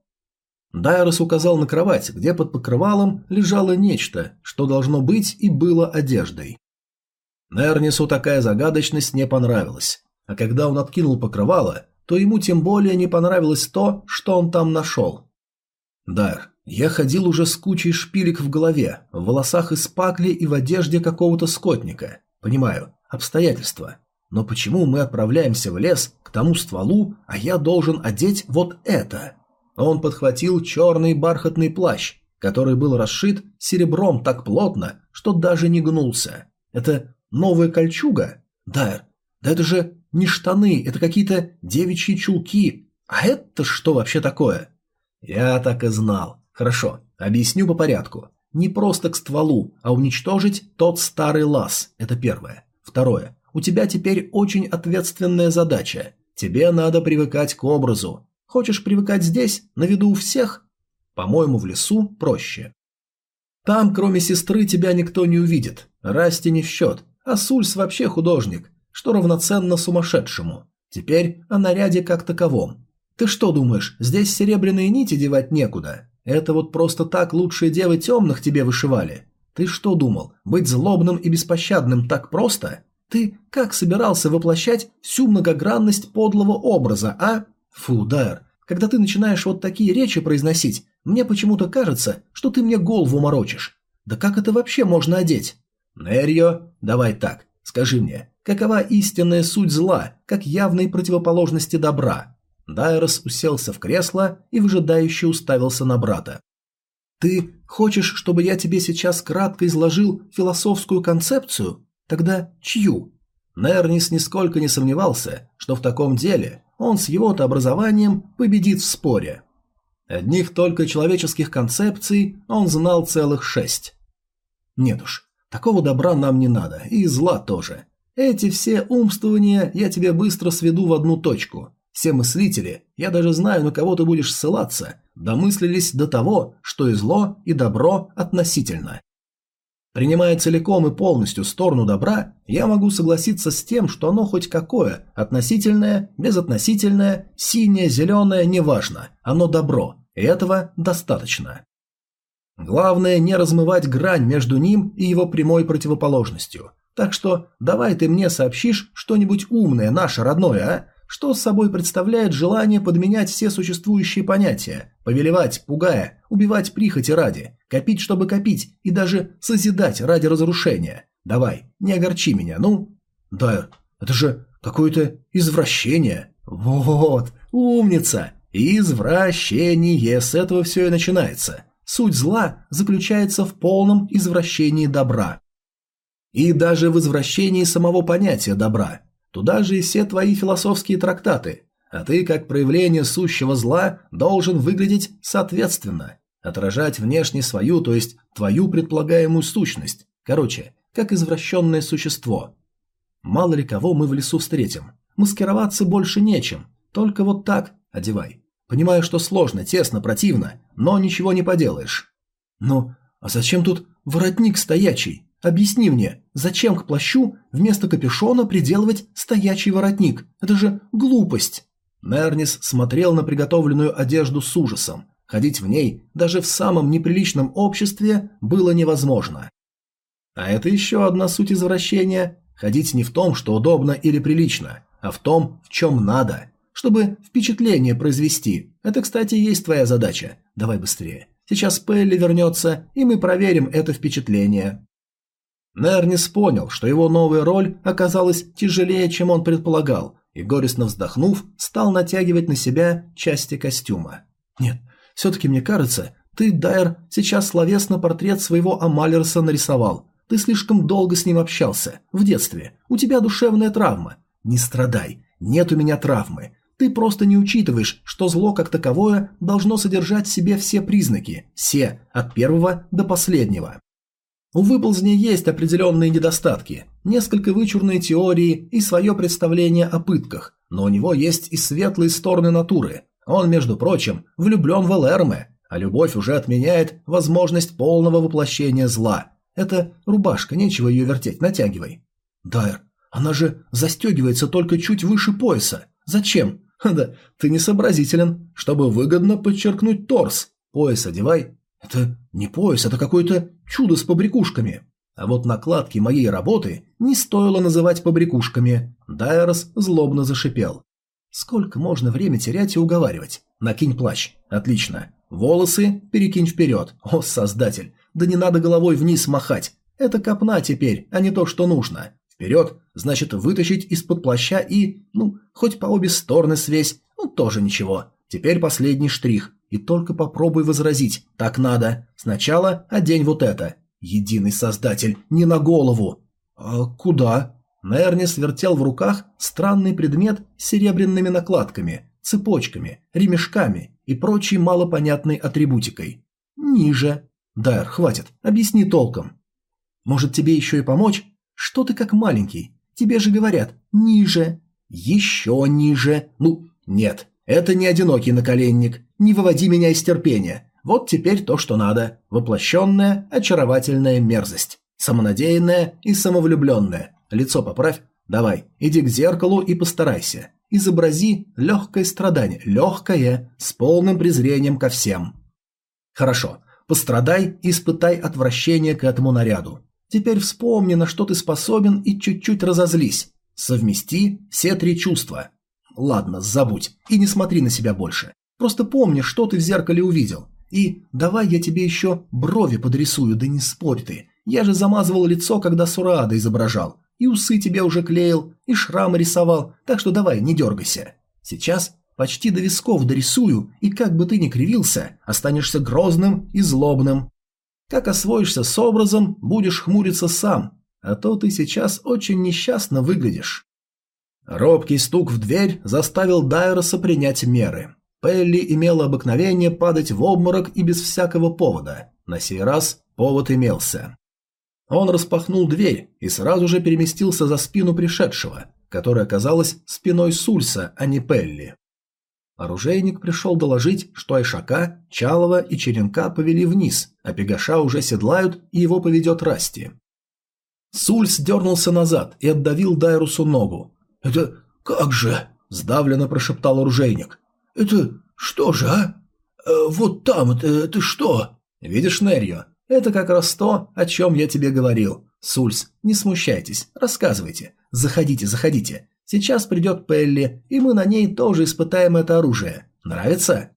Дайрос указал на кровать, где под покрывалом лежало нечто, что должно быть и было одеждой. Нернису такая загадочность не понравилась, а когда он откинул покрывало, то ему тем более не понравилось то, что он там нашел. Дайр, я ходил уже с кучей шпилек в голове, в волосах из пакли и в одежде какого-то скотника. Понимаю, обстоятельства. Но почему мы отправляемся в лес к тому стволу, а я должен одеть вот это? Он подхватил черный бархатный плащ, который был расшит серебром так плотно, что даже не гнулся. Это новая кольчуга? Дайр, да это же не штаны, это какие-то девичьи чулки. А это что вообще такое? Я так и знал. Хорошо, объясню по порядку. Не просто к стволу, а уничтожить тот старый лаз. Это первое. Второе. У тебя теперь очень ответственная задача. Тебе надо привыкать к образу. Хочешь привыкать здесь, на виду у всех? По-моему, в лесу проще. Там, кроме сестры, тебя никто не увидит. Расти не в счет. А Сульс вообще художник, что равноценно сумасшедшему. Теперь о наряде как таковом. Ты что думаешь, здесь серебряные нити девать некуда? Это вот просто так лучшие девы темных тебе вышивали. Ты что думал, быть злобным и беспощадным так просто? Ты как собирался воплощать всю многогранность подлого образа, а? Фу, Дайр, когда ты начинаешь вот такие речи произносить, мне почему-то кажется, что ты мне голову морочишь. Да как это вообще можно одеть? Нерьо, давай так, скажи мне, какова истинная суть зла, как явной противоположности добра? Дайрос уселся в кресло и выжидающе уставился на брата. «Ты хочешь, чтобы я тебе сейчас кратко изложил философскую концепцию? Тогда чью?» Нернис нисколько не сомневался, что в таком деле он с его-то образованием победит в споре. Одних только человеческих концепций он знал целых шесть. Нет уж, такого добра нам не надо, и зла тоже. Эти все умствования я тебе быстро сведу в одну точку. Все мыслители, я даже знаю, на кого ты будешь ссылаться, домыслились до того, что и зло, и добро относительно. Принимая целиком и полностью сторону добра, я могу согласиться с тем, что оно хоть какое, относительное, безотносительное, синее, зеленое, неважно, оно добро, и этого достаточно. Главное не размывать грань между ним и его прямой противоположностью. Так что давай ты мне сообщишь что-нибудь умное, наше родное, а? Что собой представляет желание подменять все существующие понятия, повелевать, пугая, убивать прихоти ради, копить, чтобы копить, и даже созидать ради разрушения. Давай, не огорчи меня, ну? Да, это же какое-то извращение. Вот, умница! Извращение, с этого все и начинается. Суть зла заключается в полном извращении добра. И даже в извращении самого понятия добра. Туда же и все твои философские трактаты. А ты, как проявление сущего зла, должен выглядеть соответственно. Отражать внешне свою, то есть твою предполагаемую сущность. Короче, как извращенное существо. Мало ли кого мы в лесу встретим. Маскироваться больше нечем. Только вот так одевай. Понимаю, что сложно, тесно, противно, но ничего не поделаешь. Ну, а зачем тут воротник стоячий? Объясни мне, зачем к плащу вместо капюшона приделывать стоячий воротник? Это же глупость. Нернис смотрел на приготовленную одежду с ужасом. Ходить в ней даже в самом неприличном обществе было невозможно. А это еще одна суть извращения. Ходить не в том, что удобно или прилично, а в том, в чем надо чтобы впечатление произвести. Это, кстати, есть твоя задача. Давай быстрее. Сейчас Пелли вернется, и мы проверим это впечатление». Нернис понял, что его новая роль оказалась тяжелее, чем он предполагал, и, горестно вздохнув, стал натягивать на себя части костюма. «Нет, все-таки мне кажется, ты, Дайер, сейчас словесно портрет своего Амалерса нарисовал. Ты слишком долго с ним общался, в детстве. У тебя душевная травма. Не страдай, нет у меня травмы. Ты просто не учитываешь, что зло как таковое должно содержать в себе все признаки, все, от первого до последнего. У выползня есть определенные недостатки, несколько вычурные теории и свое представление о пытках, но у него есть и светлые стороны натуры. Он, между прочим, влюблен в Элэрме, а любовь уже отменяет возможность полного воплощения зла. Это рубашка, нечего ее вертеть, натягивай. Дайр, она же застегивается только чуть выше пояса. Зачем? <laughs> Да, ты не сообразителен. Чтобы выгодно подчеркнуть торс. Пояс одевай. Это не пояс, это какое-то чудо с побрякушками. А вот накладки моей работы не стоило называть побрякушками. Дайрос злобно зашипел. Сколько можно время терять и уговаривать? Накинь плащ. Отлично. Волосы перекинь вперед. О, создатель, да не надо головой вниз махать. Это копна теперь, а не то, что нужно. Вперед, значит вытащить из-под плаща и, ну, хоть по обе стороны свесь, ну тоже ничего. Теперь последний штрих. И только попробуй возразить. Так надо. Сначала одень вот это. Единый создатель, не на голову. А куда? Нернис вертел в руках странный предмет с серебряными накладками, цепочками, ремешками и прочей малопонятной атрибутикой. Ниже. Дайр, хватит, объясни толком. Может тебе еще и помочь? Что ты как маленький? Тебе же говорят «ниже». Еще ниже. Ну, нет, это не одинокий наколенник. Не выводи меня из терпения. Вот теперь то, что надо. Воплощенная, очаровательная мерзость. Самонадеянная и самовлюбленная. Лицо поправь. Давай, иди к зеркалу и постарайся. Изобрази легкое страдание. Легкое, с полным презрением ко всем. Хорошо. Пострадай и испытай отвращение к этому наряду. Теперь вспомни, на что ты способен, и чуть-чуть разозлись. Совмести все три чувства. Ладно, забудь, и не смотри на себя больше. Просто помни, что ты в зеркале увидел. И давай я тебе еще брови подрисую, да не спорь ты. Я же замазывал лицо, когда Сурада изображал. И усы тебе уже клеил, и шрамы рисовал, так что давай, не дергайся. Сейчас почти до висков дорисую, и как бы ты ни кривился, останешься грозным и злобным. Как освоишься с образом, будешь хмуриться сам, а то ты сейчас очень несчастно выглядишь. Робкий стук в дверь заставил Дайроса принять меры. Пелли имела обыкновение падать в обморок и без всякого повода. На сей раз повод имелся. Он распахнул дверь и сразу же переместился за спину пришедшего, которая оказалась спиной Сульса, а не Пелли. Оружейник пришел доложить, что Айшака, Чалова и Черенка повели вниз, а Пегаша уже седлают и его поведет Расти. Сульс дернулся назад и отдавил Дайрусу ногу. «Это как же?» – сдавленно прошептал оружейник. «Это что же, а? Э, вот там, это, это что?» «Видишь, Нерью, это как раз то, о чем я тебе говорил. Сульс, не смущайтесь, рассказывайте. Заходите, заходите. Сейчас придет Пелли, и мы на ней тоже испытаем это оружие. Нравится?»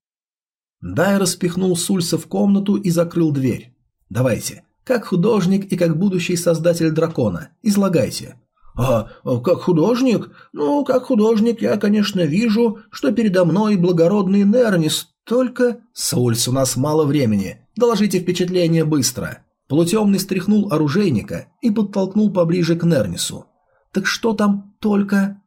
Дай распихнул Сульса в комнату и закрыл дверь. «Давайте, как художник и как будущий создатель дракона, излагайте». А, а как художник? Ну, как художник я, конечно, вижу, что передо мной благородный Нернис, только... Сульс, у нас мало времени. Доложите впечатление быстро. Полутемный стряхнул оружейника и подтолкнул поближе к Нернису. Так что там только...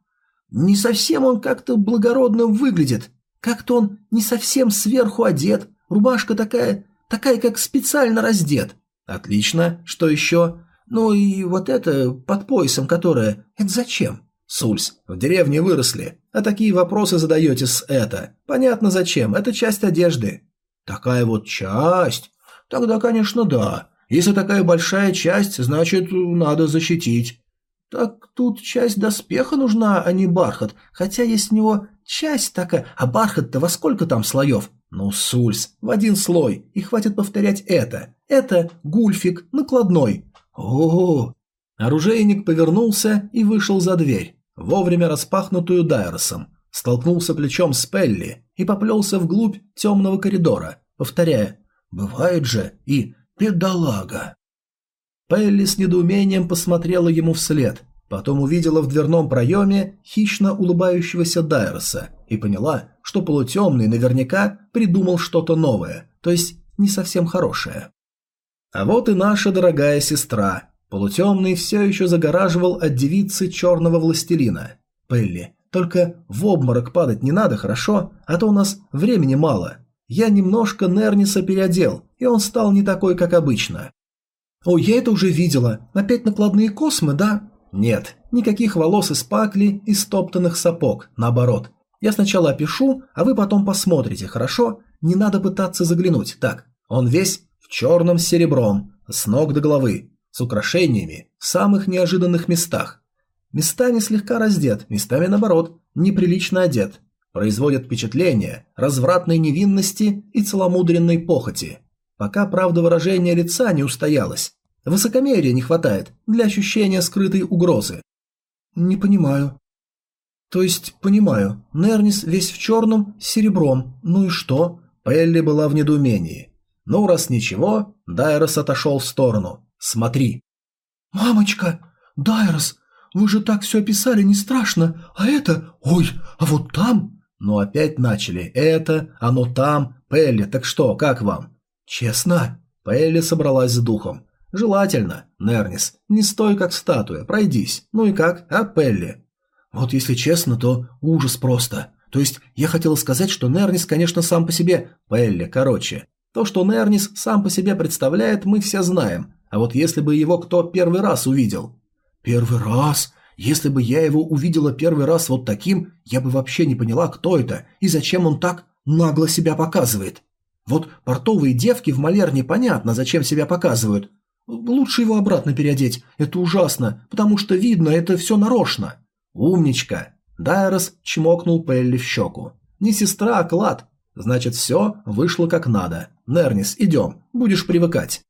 Не совсем он как-то благородным выглядит. Как-то он не совсем сверху одет. Рубашка такая, такая, как специально раздет. Отлично. Что еще? Ну и вот это под поясом, которое... Это зачем? Сульс, в деревне выросли, а такие вопросы задаете с это. Понятно зачем, это часть одежды. Такая вот часть? Тогда, конечно, да. Если такая большая часть, значит, надо защитить. Так тут часть доспеха нужна, а не бархат, хотя есть с него часть такая, а бархат-то во сколько там слоев? Ну, Сульс, в один слой, и хватит повторять это. Это гульфик, накладной. О, Оружейник повернулся и вышел за дверь, вовремя распахнутую Дайросом, столкнулся плечом с Пелли и поплелся вглубь темного коридора, повторяя «Бывает же» и «Педалага». Пелли с недоумением посмотрела ему вслед, потом увидела в дверном проеме хищно улыбающегося Дайроса и поняла, что полутемный наверняка придумал что-то новое, то есть не совсем хорошее. А вот и наша дорогая сестра. Полутемный все еще загораживал от девицы черного властелина. Пелли, только в обморок падать не надо, хорошо? А то у нас времени мало. Я немножко Нерниса переодел, и он стал не такой, как обычно. О, я это уже видела. Опять накладные космы, да? Нет, никаких волос из пакли и стоптанных сапог, наоборот. Я сначала опишу, а вы потом посмотрите, хорошо? Не надо пытаться заглянуть. Так, он весь черным серебром, с ног до головы, с украшениями в самых неожиданных местах. Местами слегка раздет, местами наоборот, неприлично одет. Производит впечатление развратной невинности и целомудренной похоти. Пока, правда, выражение лица не устоялось. Высокомерия не хватает для ощущения скрытой угрозы. Не понимаю. То есть, понимаю, Нернис весь в черном, серебром, ну и что? Пелли была в недоумении. Ну, раз ничего, Дайрос отошел в сторону. Смотри. «Мамочка! Дайрос! Вы же так все описали, не страшно! А это... Ой, а вот там...» Ну, опять начали. Это, оно там. Пелли, так что, как вам? Честно? Пелли собралась с духом. Желательно, Нернис. Не стой, как статуя, пройдись. Ну и как, а, Пелли? Вот если честно, то ужас просто. То есть, я хотела сказать, что Нернис, конечно, сам по себе... Пелли, короче, то, что Нернис сам по себе представляет, мы все знаем. А вот если бы его кто первый раз увидел? Первый раз? Если бы я его увидела первый раз вот таким, я бы вообще не поняла, кто это и зачем он так нагло себя показывает. Вот портовые девки в малерне понятно, зачем себя показывают. Лучше его обратно переодеть, это ужасно, потому что видно, это все нарочно. Умничка. Дайрос чмокнул Пелли в щеку. Не сестра, а клад. Значит, все вышло как надо. Нернис, идем, будешь привыкать.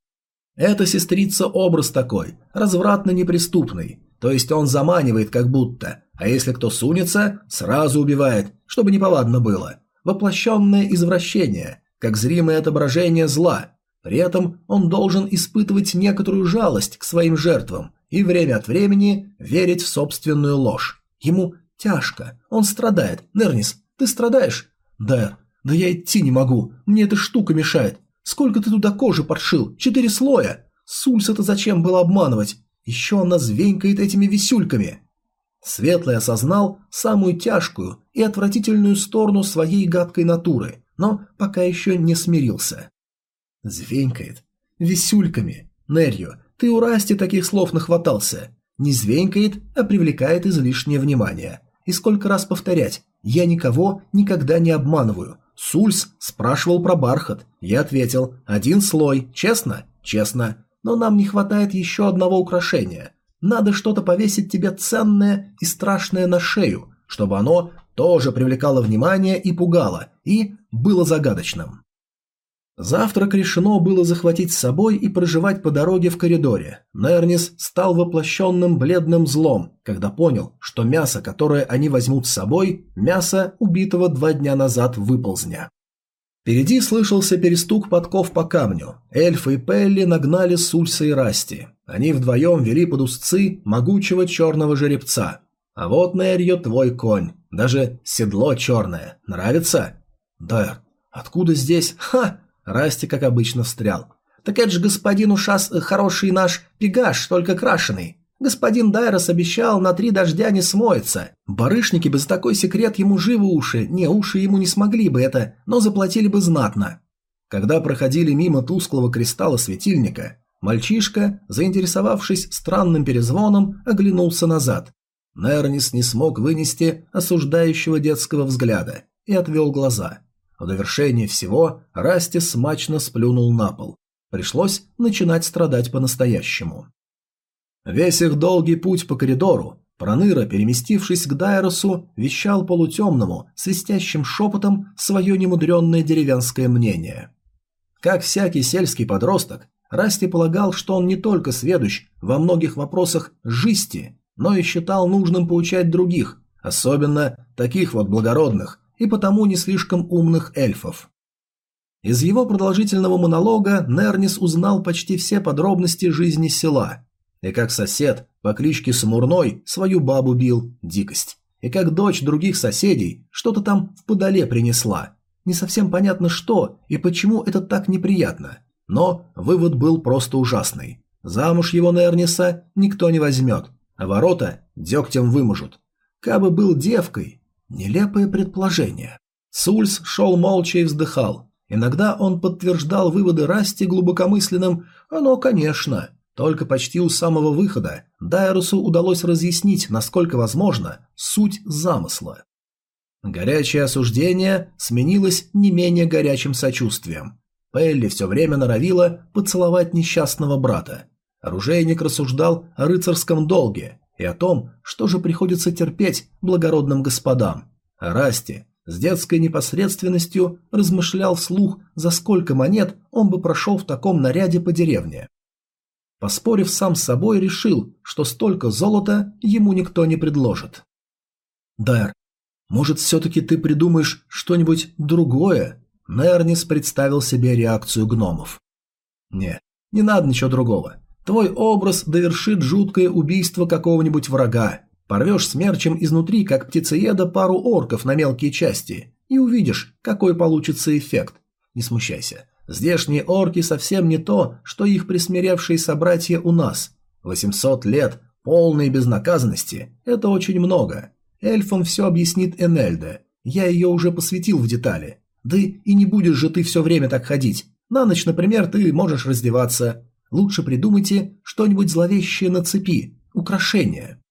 Эта сестрица образ такой, развратно-неприступный. То есть он заманивает как будто, а если кто сунется, сразу убивает, чтобы неповадно было. Воплощенное извращение, как зримое отображение зла. При этом он должен испытывать некоторую жалость к своим жертвам и время от времени верить в собственную ложь. Ему тяжко, он страдает. Нернис, ты страдаешь? Дэр, «Да я идти не могу, мне эта штука мешает. Сколько ты туда кожи подшил? Четыре слоя? Сульса-то зачем было обманывать? Еще она звенькает этими висюльками». Светлый осознал самую тяжкую и отвратительную сторону своей гадкой натуры, но пока еще не смирился. Звенькает. Висюльками. Нерью, ты у Расти таких слов нахватался. Не звенькает, а привлекает излишнее внимание. И сколько раз повторять, я никого никогда не обманываю. Сульс спрашивал про бархат. Я ответил, один слой, честно? Честно. Но нам не хватает еще одного украшения. Надо что-то повесить тебе ценное и страшное на шею, чтобы оно тоже привлекало внимание и пугало, и было загадочным. Завтрак решено было захватить с собой и проживать по дороге в коридоре. Нернис стал воплощенным бледным злом, когда понял, что мясо, которое они возьмут с собой, мясо убитого два дня назад выползня. Впереди слышался перестук подков по камню. Эльфы и Пелли нагнали Сульса и Расти. Они вдвоем вели под узцы могучего черного жеребца. А вот, Нерьо, твой конь. Даже седло черное. Нравится? Дайр, откуда здесь? Ха! Расти, как обычно, встрял. Так это же господин ушас э, хороший наш пегаш, только крашеный. Господин Дайрос обещал, на три дождя не смоется. Барышники бы за такой секрет ему живы уши, не, уши ему не смогли бы это, но заплатили бы знатно. Когда проходили мимо тусклого кристалла светильника, мальчишка, заинтересовавшись странным перезвоном, оглянулся назад. Нернис не смог вынести осуждающего детского взгляда и отвел глаза. В довершение всего Расти смачно сплюнул на пол. Пришлось начинать страдать по-настоящему. Весь их долгий путь по коридору Проныра, переместившись к Дайросу, вещал полутемному, свистящим шепотом свое немудренное деревенское мнение. Как всякий сельский подросток, Расти полагал, что он не только сведущ во многих вопросах жизни, но и считал нужным поучать других, особенно таких вот благородных и потому не слишком умных эльфов. Из его продолжительного монолога Нернис узнал почти все подробности жизни села, и как сосед по кличке Самурной свою бабу бил, дикость, и как дочь других соседей что-то там в подоле принесла. Не совсем понятно что и почему это так неприятно, но вывод был просто ужасный. Замуж его Нерниса никто не возьмет, а ворота дегтем выможут. Кабы был девкой, нелепое предположение. Сульс шел молча и вздыхал. Иногда он подтверждал выводы Расти глубокомысленным «оно, конечно», только почти у самого выхода Дайрусу удалось разъяснить, насколько возможно, суть замысла. Горячее осуждение сменилось не менее горячим сочувствием. Пелли все время норовила поцеловать несчастного брата. Оружейник рассуждал о рыцарском долге и о том, что же приходится терпеть благородным господам. Расти с детской непосредственностью размышлял вслух, за сколько монет он бы прошел в таком наряде по деревне. Поспорив сам с собой, решил, что столько золота ему никто не предложит. «Дайр, может, все-таки ты придумаешь что-нибудь другое?» Нернис представил себе реакцию гномов. «Не, не надо ничего другого. Твой образ довершит жуткое убийство какого-нибудь врага. Порвешь смерчем изнутри, как птицееда, пару орков на мелкие части, и увидишь, какой получится эффект. Не смущайся. Здешние орки совсем не то, что их присмиревшие собратья у нас. 800 лет полной безнаказанности – это очень много. Эльфам все объяснит Энельда. Я ее уже посвятил в детали. Да и не будешь же ты все время так ходить. На ночь, например, ты можешь раздеваться. Лучше придумайте что-нибудь зловещее на цепи, украшение.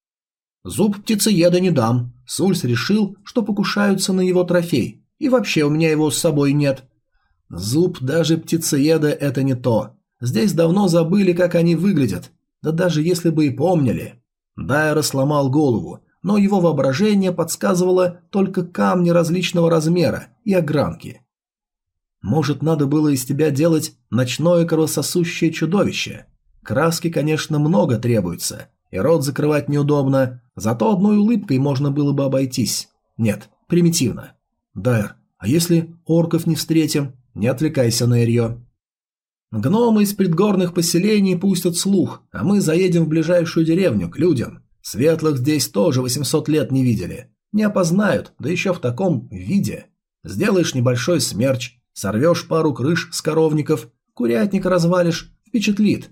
Зуб птицееда не дам. Сульс решил, что покушаются на его трофей. И вообще у меня его с собой нет. Зуб даже птицееда – это не то. Здесь давно забыли, как они выглядят. Да даже если бы и помнили. Дайра сломал голову, но его воображение подсказывало только камни различного размера и огранки. Может, надо было из тебя делать ночное кровососущее чудовище? Краски, конечно, много требуется, и рот закрывать неудобно, зато одной улыбкой можно было бы обойтись. Нет, примитивно. Дайр, а если орков не встретим? Не отвлекайся на Ирьё. Гномы из предгорных поселений пустят слух, а мы заедем в ближайшую деревню, к людям. Светлых здесь тоже 800 лет не видели. Не опознают, да еще в таком виде. Сделаешь небольшой смерч, сорвешь пару крыш с коровников, курятник развалишь, впечатлит.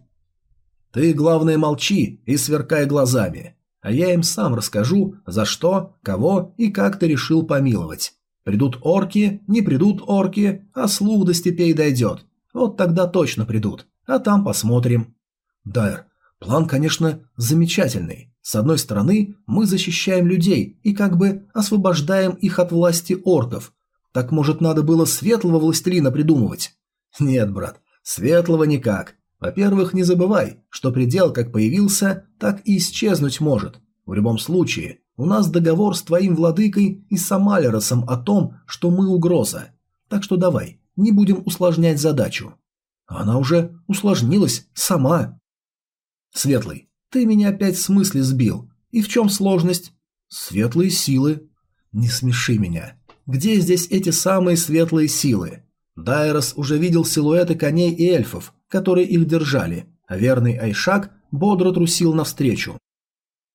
Ты, главное, молчи и сверкай глазами, а я им сам расскажу, за что, кого и как ты решил помиловать. Придут орки, не придут орки, а слух до степей дойдет. Вот тогда точно придут, а там посмотрим. Дайр, план, конечно, замечательный. С одной стороны, мы защищаем людей и как бы освобождаем их от власти орков. Так, может, надо было светлого властелина придумывать? Нет, брат, светлого никак. Во-первых, не забывай, что предел как появился, так и исчезнуть может. В любом случае, у нас договор с твоим владыкой и с Амалеросом о том, что мы угроза. Так что давай, не будем усложнять задачу. Она уже усложнилась сама. Светлый, ты меня опять в смысле сбил. И в чем сложность? Светлые силы. Не смеши меня. Где здесь эти самые светлые силы? Дайрос уже видел силуэты коней и эльфов, которые их держали, а верный Айшак бодро трусил навстречу.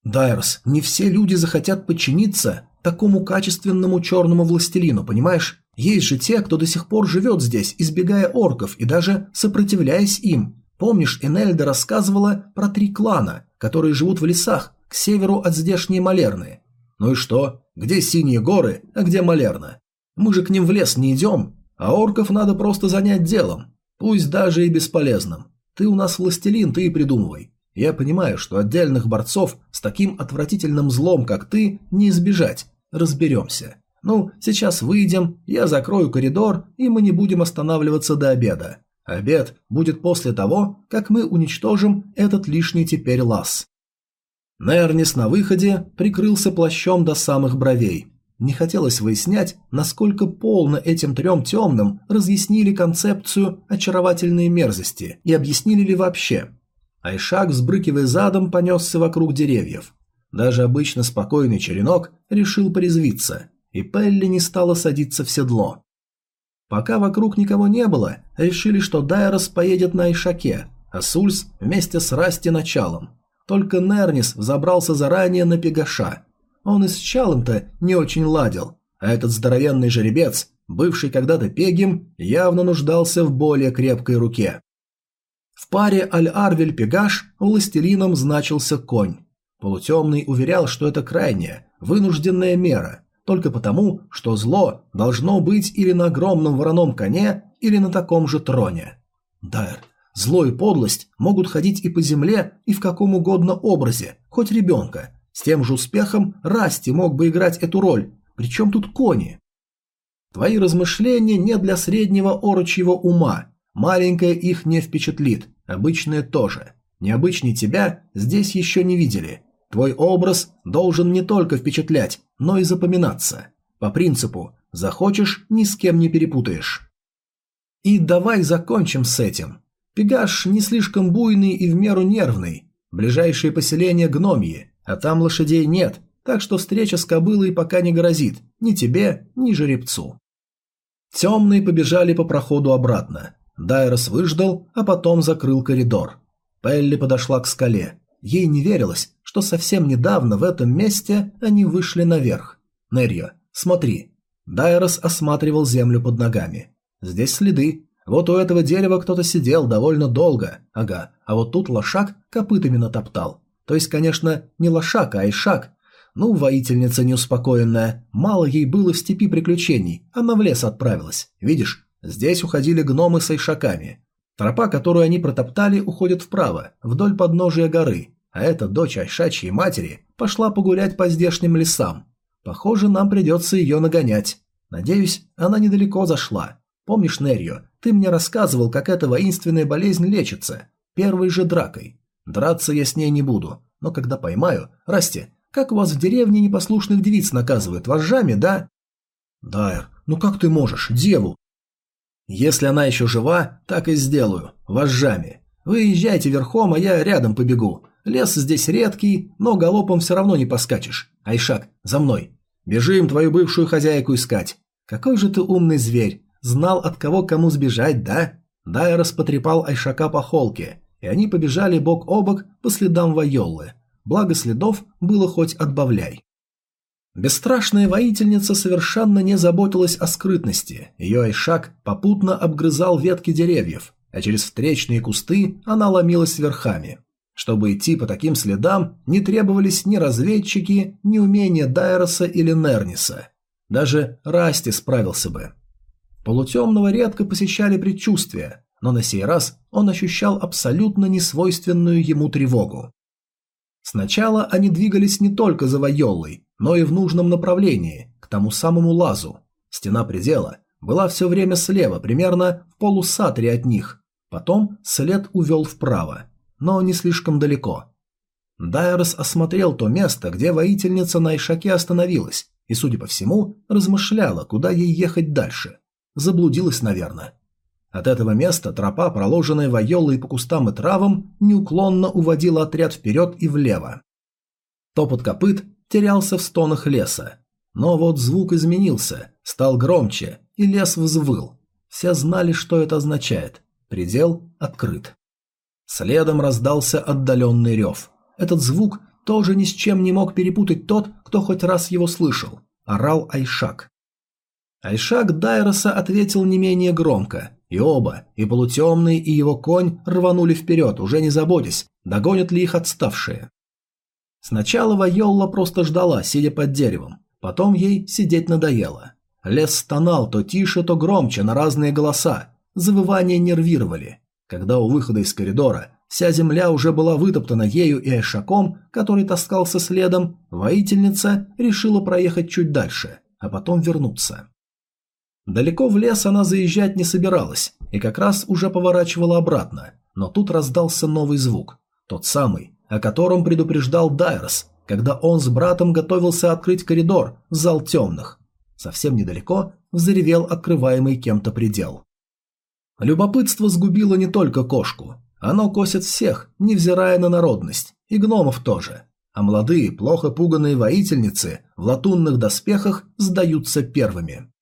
«Дайрос, не все люди захотят подчиниться такому качественному черному властелину, понимаешь? Есть же те, кто до сих пор живет здесь, избегая орков и даже сопротивляясь им. Помнишь, Энельда рассказывала про три клана, которые живут в лесах, к северу от здешней Малерны. Ну и что? Где синие горы, а где Малерна? Мы же к ним в лес не идем, а орков надо просто занять делом, пусть даже и бесполезным. Ты у нас властелин, ты и придумывай. Я понимаю, что отдельных борцов с таким отвратительным злом, как ты, не избежать. Разберемся. Ну, сейчас выйдем, я закрою коридор, и мы не будем останавливаться до обеда. Обед будет после того, как мы уничтожим этот лишний теперь лаз. Нернис на выходе прикрылся плащом до самых бровей. Не хотелось выяснять, насколько полно этим трем темным разъяснили концепцию очаровательной мерзости и объяснили ли вообще. Айшак, взбрыкивая задом, понесся вокруг деревьев. Даже обычно спокойный черенок решил порезвиться, и Пелли не стала садиться в седло. Пока вокруг никого не было, решили, что Дайрос поедет на Айшаке, а Сульс вместе с Расти началом. Только Нернис взобрался заранее на Пегаша. Он и с Чалом-то не очень ладил, а этот здоровенный жеребец, бывший когда-то Пегим, явно нуждался в более крепкой руке. В паре Аль-Арвель-Пегаш властелином значился конь. Полутемный уверял, что это крайняя, вынужденная мера, только потому, что зло должно быть или на огромном вороном коне, или на таком же троне. Дайр, зло и подлость могут ходить и по земле, и в каком угодно образе, хоть ребенка. С тем же успехом Расти мог бы играть эту роль. Причем тут кони? Твои размышления не для среднего орочьего ума. Маленькое их не впечатлит, обычное тоже. Необычней тебя здесь еще не видели. Твой образ должен не только впечатлять, но и запоминаться. По принципу «захочешь, ни с кем не перепутаешь». И давай закончим с этим. Пегаш не слишком буйный и в меру нервный. Ближайшие поселения гномьи, а там лошадей нет, так что встреча с кобылой пока не грозит ни тебе, ни жеребцу. Темные побежали по проходу обратно. Дайрос выждал, а потом закрыл коридор. Пелли подошла к скале. Ей не верилось, что совсем недавно в этом месте они вышли наверх. Нерьо, смотри. Дайрос осматривал землю под ногами. Здесь следы. Вот у этого дерева кто-то сидел довольно долго. Ага, а вот тут лошак копытами натоптал. То есть, конечно, не лошак, а ишак. Ну, воительница неуспокоенная. Мало ей было в степи приключений. Она в лес отправилась. Видишь, здесь уходили гномы с ишаками. Тропа, которую они протоптали, уходит вправо, вдоль подножия горы, а эта дочь Айшачьей матери пошла погулять по здешним лесам. Похоже, нам придется ее нагонять. Надеюсь, она недалеко зашла. Помнишь, Нерью, ты мне рассказывал, как эта воинственная болезнь лечится? Первой же дракой. Драться я с ней не буду, но когда поймаю... Расти, как у вас в деревне непослушных девиц наказывают? Вожжами, да? Дайр, ну как ты можешь, деву? Если она еще жива, так и сделаю, вожжами. Вы езжайте верхом, а я рядом побегу. Лес здесь редкий, но галопом все равно не поскачешь. Айшак, за мной. Бежим твою бывшую хозяйку искать. Какой же ты умный зверь. Знал, от кого кому сбежать, да? Дайрос потрепал Айшака по холке, и они побежали бок о бок по следам Вайоллы. Благо следов было хоть отбавляй. Бесстрашная воительница совершенно не заботилась о скрытности. Ее айшак попутно обгрызал ветки деревьев, а через встречные кусты она ломилась верхами. Чтобы идти по таким следам, не требовались ни разведчики, ни умения Дайроса или Нерниса. Даже Расти справился бы. Полутемного редко посещали предчувствия, но на сей раз он ощущал абсолютно несвойственную ему тревогу. Сначала они двигались не только за Вайолой, но и в нужном направлении, к тому самому лазу. Стена предела была все время слева, примерно в полусатре от них. Потом след увел вправо, но не слишком далеко. Дайрос осмотрел то место, где воительница на Ишаке остановилась, и, судя по всему, размышляла, куда ей ехать дальше. Заблудилась, наверное. От этого места тропа, проложенная вайолой по кустам и травам, неуклонно уводила отряд вперед и влево. Топот копыт терялся в стонах леса. Но вот звук изменился, стал громче, и лес взвыл. Все знали, что это означает. Предел открыт. Следом раздался отдаленный рев. Этот звук тоже ни с чем не мог перепутать тот, кто хоть раз его слышал. Орал Айшак. Айшак Дайроса ответил не менее громко, и оба, и полутемный, и его конь рванули вперед, уже не заботясь, догонят ли их отставшие. Сначала Вайолла просто ждала, сидя под деревом, потом ей сидеть надоело. Лес стонал то тише, то громче, на разные голоса, завывания нервировали. Когда у выхода из коридора вся земля уже была вытоптана ею и Айшаком, который таскался следом, воительница решила проехать чуть дальше, а потом вернуться. Далеко в лес она заезжать не собиралась и как раз уже поворачивала обратно, но тут раздался новый звук, тот самый, о котором предупреждал Дайрос, когда он с братом готовился открыть коридор в зал темных. Совсем недалеко взревел открываемый кем-то предел. Любопытство сгубило не только кошку. Оно косит всех, невзирая на народность, и гномов тоже. А молодые, плохо пуганные воительницы в латунных доспехах сдаются первыми.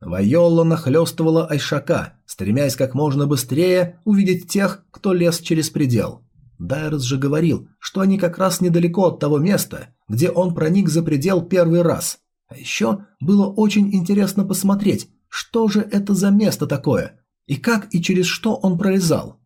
Вайолла нахлестывала Айшака, стремясь как можно быстрее увидеть тех, кто лез через предел. Дайрос же говорил, что они как раз недалеко от того места, где он проник за предел первый раз. А еще было очень интересно посмотреть, что же это за место такое, и как и через что он пролезал.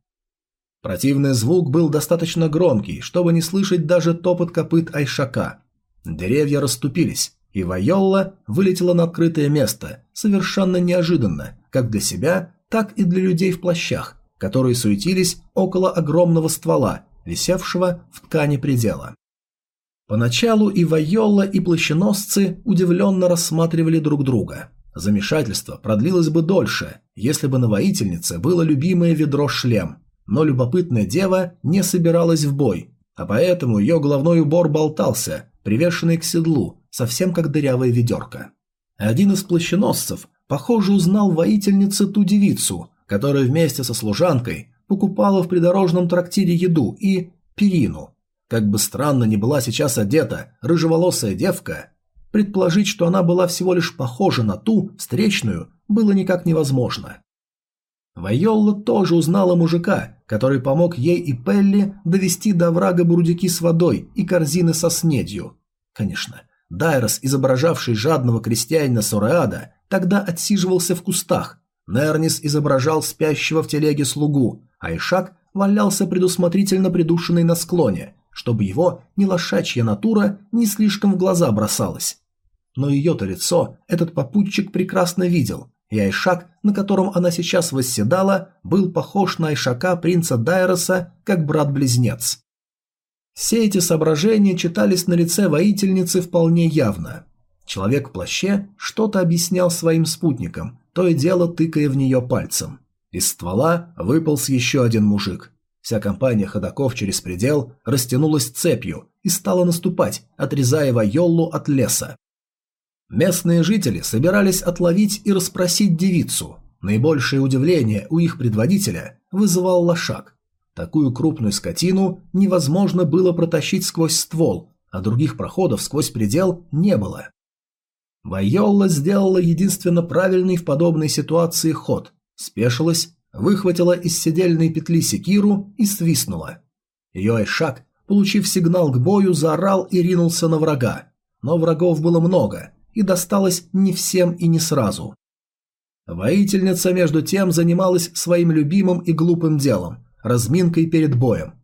Противный звук был достаточно громкий, чтобы не слышать даже топот копыт Айшака. Деревья расступились, и Вайолла вылетела на открытое место, совершенно неожиданно, как для себя, так и для людей в плащах, которые суетились около огромного ствола, висевшего в ткани предела. Поначалу и Вайолла, и плащеносцы удивленно рассматривали друг друга. Замешательство продлилось бы дольше, если бы на воительнице было любимое ведро-шлем, но любопытная дева не собиралась в бой, а поэтому ее головной убор болтался, привешенный к седлу, совсем как дырявая ведерко. Один из плащеносцев, похоже, узнал воительнице ту девицу, которая вместе со служанкой покупала в придорожном трактире еду и перину. Как бы странно ни была сейчас одета рыжеволосая девка, предположить, что она была всего лишь похожа на ту, встречную, было никак невозможно. Вайолла тоже узнала мужика, который помог ей и Пелли довести до врага бурдюки с водой и корзины со снедью. Конечно, Дайрос, изображавший жадного крестьянина Сореада, тогда отсиживался в кустах. Нернис изображал спящего в телеге слугу, а Ишак валялся предусмотрительно придушенный на склоне, чтобы его ни лошачья натура не слишком в глаза бросалась. Но ее-то лицо этот попутчик прекрасно видел, и Айшак, на котором она сейчас восседала, был похож на Айшака принца Дайроса, как брат-близнец. Все эти соображения читались на лице воительницы вполне явно. Человек в плаще что-то объяснял своим спутникам, то и дело тыкая в нее пальцем. Из ствола выполз еще один мужик. Вся компания ходаков через предел растянулась цепью и стала наступать, отрезая Вайоллу от леса. Местные жители собирались отловить и расспросить девицу. Наибольшее удивление у их предводителя вызывал лошак. Такую крупную скотину невозможно было протащить сквозь ствол, а других проходов сквозь предел не было. Вайолла сделала единственно правильный в подобной ситуации ход, спешилась, выхватила из седельной петли секиру и свистнула. Ее Айшак, получив сигнал к бою, заорал и ринулся на врага. Но врагов было много, и досталось не всем и не сразу. Воительница, между тем, занималась своим любимым и глупым делом разминкой перед боем.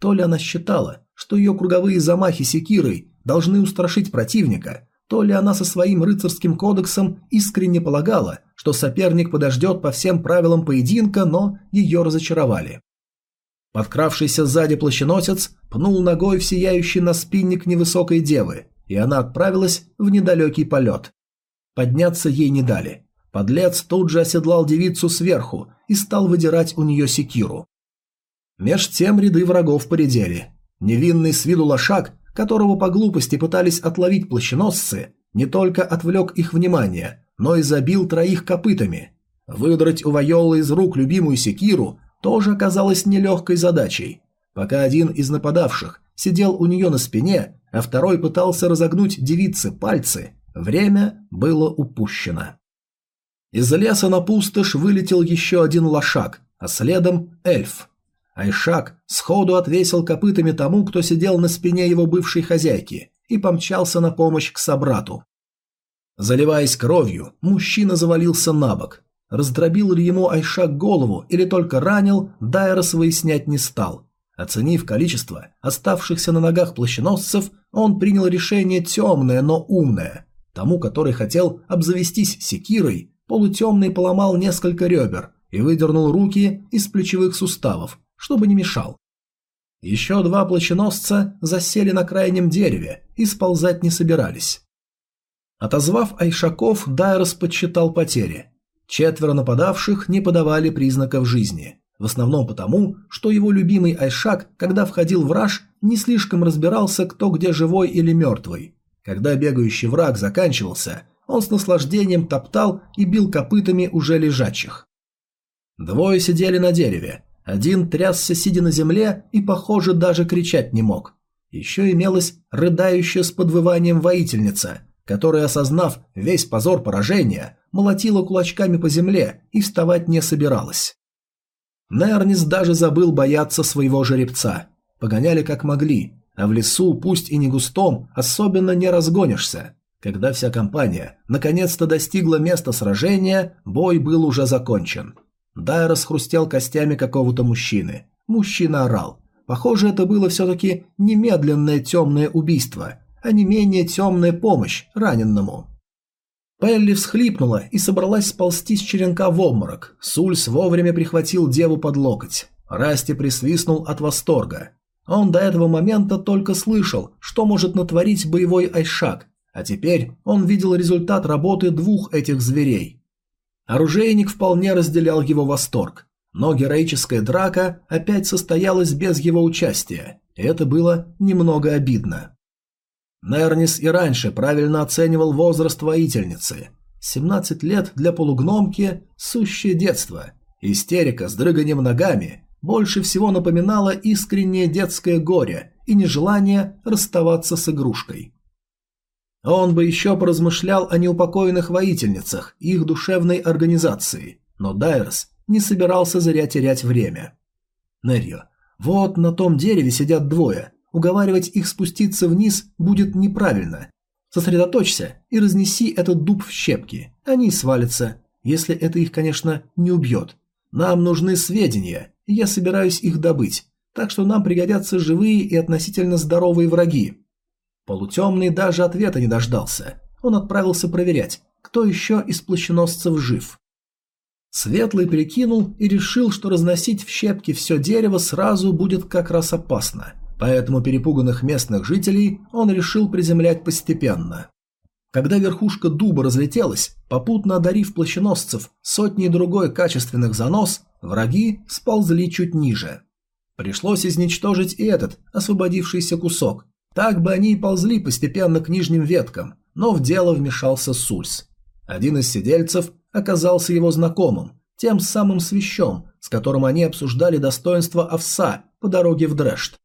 То ли она считала, что ее круговые замахи секирой должны устрашить противника, то ли она со своим рыцарским кодексом искренне полагала, что соперник подождет по всем правилам поединка, но ее разочаровали. Подкравшийся сзади плащеносец пнул ногой в сияющий на спинник невысокой девы, и она отправилась в недалекий полет. Подняться ей не дали. Подлец тут же оседлал девицу сверху и стал выдирать у нее секиру. Меж тем ряды врагов поредели. Невинный с виду лошак, которого по глупости пытались отловить плащеносцы, не только отвлек их внимание, но и забил троих копытами. Выдрать у Вайолы из рук любимую секиру тоже оказалось нелегкой задачей. Пока один из нападавших сидел у нее на спине, а второй пытался разогнуть девице пальцы, время было упущено. Из леса на пустошь вылетел еще один лошак, а следом эльф – Айшак сходу отвесил копытами тому, кто сидел на спине его бывшей хозяйки, и помчался на помощь к собрату. Заливаясь кровью, мужчина завалился на бок. Раздробил ли ему Айшак голову или только ранил, Дайрос выяснять не стал. Оценив количество оставшихся на ногах плащеносцев, он принял решение темное, но умное. Тому, который хотел обзавестись секирой, полутемный поломал несколько ребер и выдернул руки из плечевых суставов, чтобы не мешал. Еще два плащеносца засели на крайнем дереве и сползать не собирались. Отозвав Айшаков, Дайрос подсчитал потери. Четверо нападавших не подавали признаков жизни. В основном потому, что его любимый Айшак, когда входил в раж, не слишком разбирался, кто где живой или мертвый. Когда бегающий враг заканчивался, он с наслаждением топтал и бил копытами уже лежачих. Двое сидели на дереве, один трясся, сидя на земле, и, похоже, даже кричать не мог. Еще имелась рыдающая с подвыванием воительница, которая, осознав весь позор поражения, молотила кулачками по земле и вставать не собиралась. Нернис даже забыл бояться своего жеребца. Погоняли как могли, а в лесу, пусть и не густом, особенно не разгонишься. Когда вся компания наконец-то достигла места сражения, бой был уже закончен. Дай расхрустел костями какого-то мужчины. Мужчина орал. Похоже, это было все-таки немедленное темное убийство, а не менее темная помощь раненному. Пелли всхлипнула и собралась сползти с черенка в обморок. Сульс вовремя прихватил деву под локоть. Расти присвистнул от восторга. Он до этого момента только слышал, что может натворить боевой айшак, а теперь он видел результат работы двух этих зверей. Оружейник вполне разделял его восторг, но героическая драка опять состоялась без его участия, и это было немного обидно. Нернис и раньше правильно оценивал возраст воительницы. 17 лет для полугномки – сущее детство. Истерика с дрыганием ногами больше всего напоминала искреннее детское горе и нежелание расставаться с игрушкой. Он бы еще поразмышлял о неупокоенных воительницах и их душевной организации, но Дайрос не собирался зря терять время. Нерьо, вот на том дереве сидят двое, уговаривать их спуститься вниз будет неправильно. Сосредоточься и разнеси этот дуб в щепки, они свалятся, если это их, конечно, не убьет. Нам нужны сведения, и я собираюсь их добыть, так что нам пригодятся живые и относительно здоровые враги. Полутемный даже ответа не дождался. Он отправился проверять, кто еще из плащеносцев жив. Светлый прикинул и решил, что разносить в щепки все дерево сразу будет как раз опасно, поэтому перепуганных местных жителей он решил приземлять постепенно. Когда верхушка дуба разлетелась, попутно одарив плащеносцев сотней другой качественных занос, враги сползли чуть ниже. Пришлось изничтожить и этот освободившийся кусок, так бы они и ползли постепенно к нижним веткам, но в дело вмешался Сульс. Один из сидельцев оказался его знакомым, тем самым свящом, с которым они обсуждали достоинство овса по дороге в Дрешт.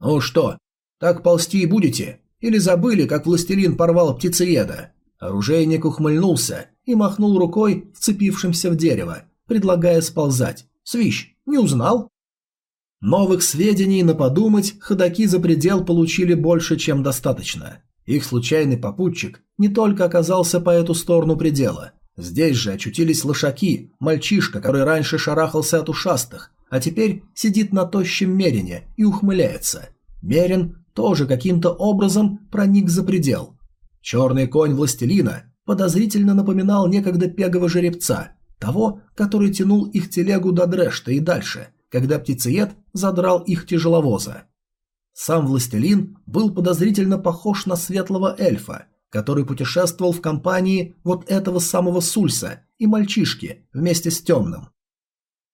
«Ну что, так ползти и будете? Или забыли, как властелин порвал птицееда?» Оружейник ухмыльнулся и махнул рукой вцепившимся в дерево, предлагая сползать. «Свищ, не узнал?» Новых сведений на подумать ходаки за предел получили больше, чем достаточно. Их случайный попутчик не только оказался по эту сторону предела. Здесь же очутились лошаки, мальчишка, который раньше шарахался от ушастых, а теперь сидит на тощем Мерине и ухмыляется. Мерин тоже каким-то образом проник за предел. Черный конь властелина подозрительно напоминал некогда пегого жеребца, того, который тянул их телегу до Дрешта и дальше – когда птицеед задрал их тяжеловоза. Сам властелин был подозрительно похож на светлого эльфа, который путешествовал в компании вот этого самого Сульса и мальчишки вместе с темным.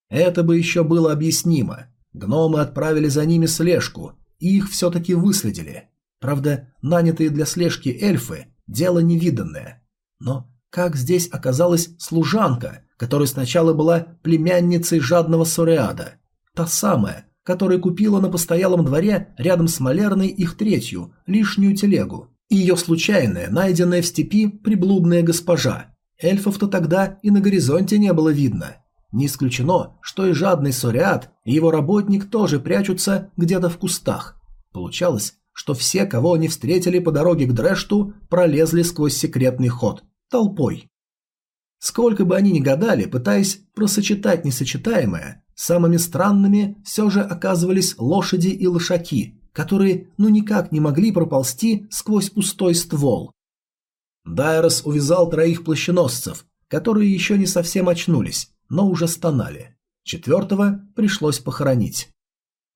Это бы еще было объяснимо. Гномы отправили за ними слежку, и их все-таки выследили. Правда, нанятые для слежки эльфы – дело невиданное. Но как здесь оказалась служанка, которая сначала была племянницей жадного Сориада, Та самая, которая купила на постоялом дворе рядом с Малерной их третью, лишнюю телегу. И ее случайная, найденная в степи, приблудная госпожа. Эльфов-то тогда и на горизонте не было видно. Не исключено, что и жадный Сориат, и его работник тоже прячутся где-то в кустах. Получалось, что все, кого они встретили по дороге к Дрешту, пролезли сквозь секретный ход. Толпой. Сколько бы они ни гадали, пытаясь просочетать несочетаемое, самыми странными все же оказывались лошади и лошаки, которые ну никак не могли проползти сквозь пустой ствол. Дайрос увязал троих плащеносцев, которые еще не совсем очнулись, но уже стонали. Четвертого пришлось похоронить.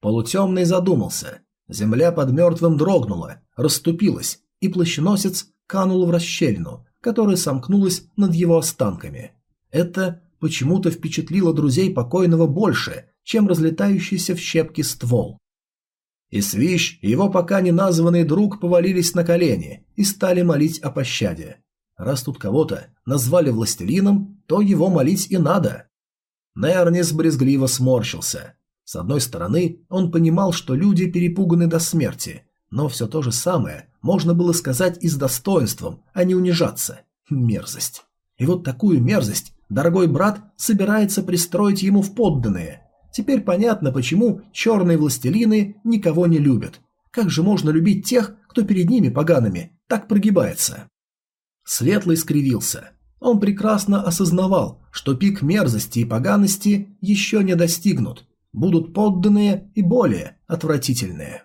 Полутемный задумался. Земля под мертвым дрогнула, расступилась, и плащеносец канул в расщелину, которая сомкнулась над его останками. Это почему-то впечатлило друзей покойного больше, чем разлетающийся в щепки ствол. И Свищ, и его пока не названный друг повалились на колени и стали молить о пощаде. Раз тут кого-то назвали властелином, то его молить и надо. Нернис брезгливо сморщился. С одной стороны, он понимал, что люди перепуганы до смерти, но все то же самое можно было сказать и с достоинством, а не унижаться. Мерзость. И вот такую мерзость дорогой брат собирается пристроить ему в подданные. Теперь понятно, почему черные властелины никого не любят. Как же можно любить тех, кто перед ними погаными так прогибается? Светлый скривился. Он прекрасно осознавал, что пик мерзости и поганости еще не достигнут. Будут подданные и более отвратительные.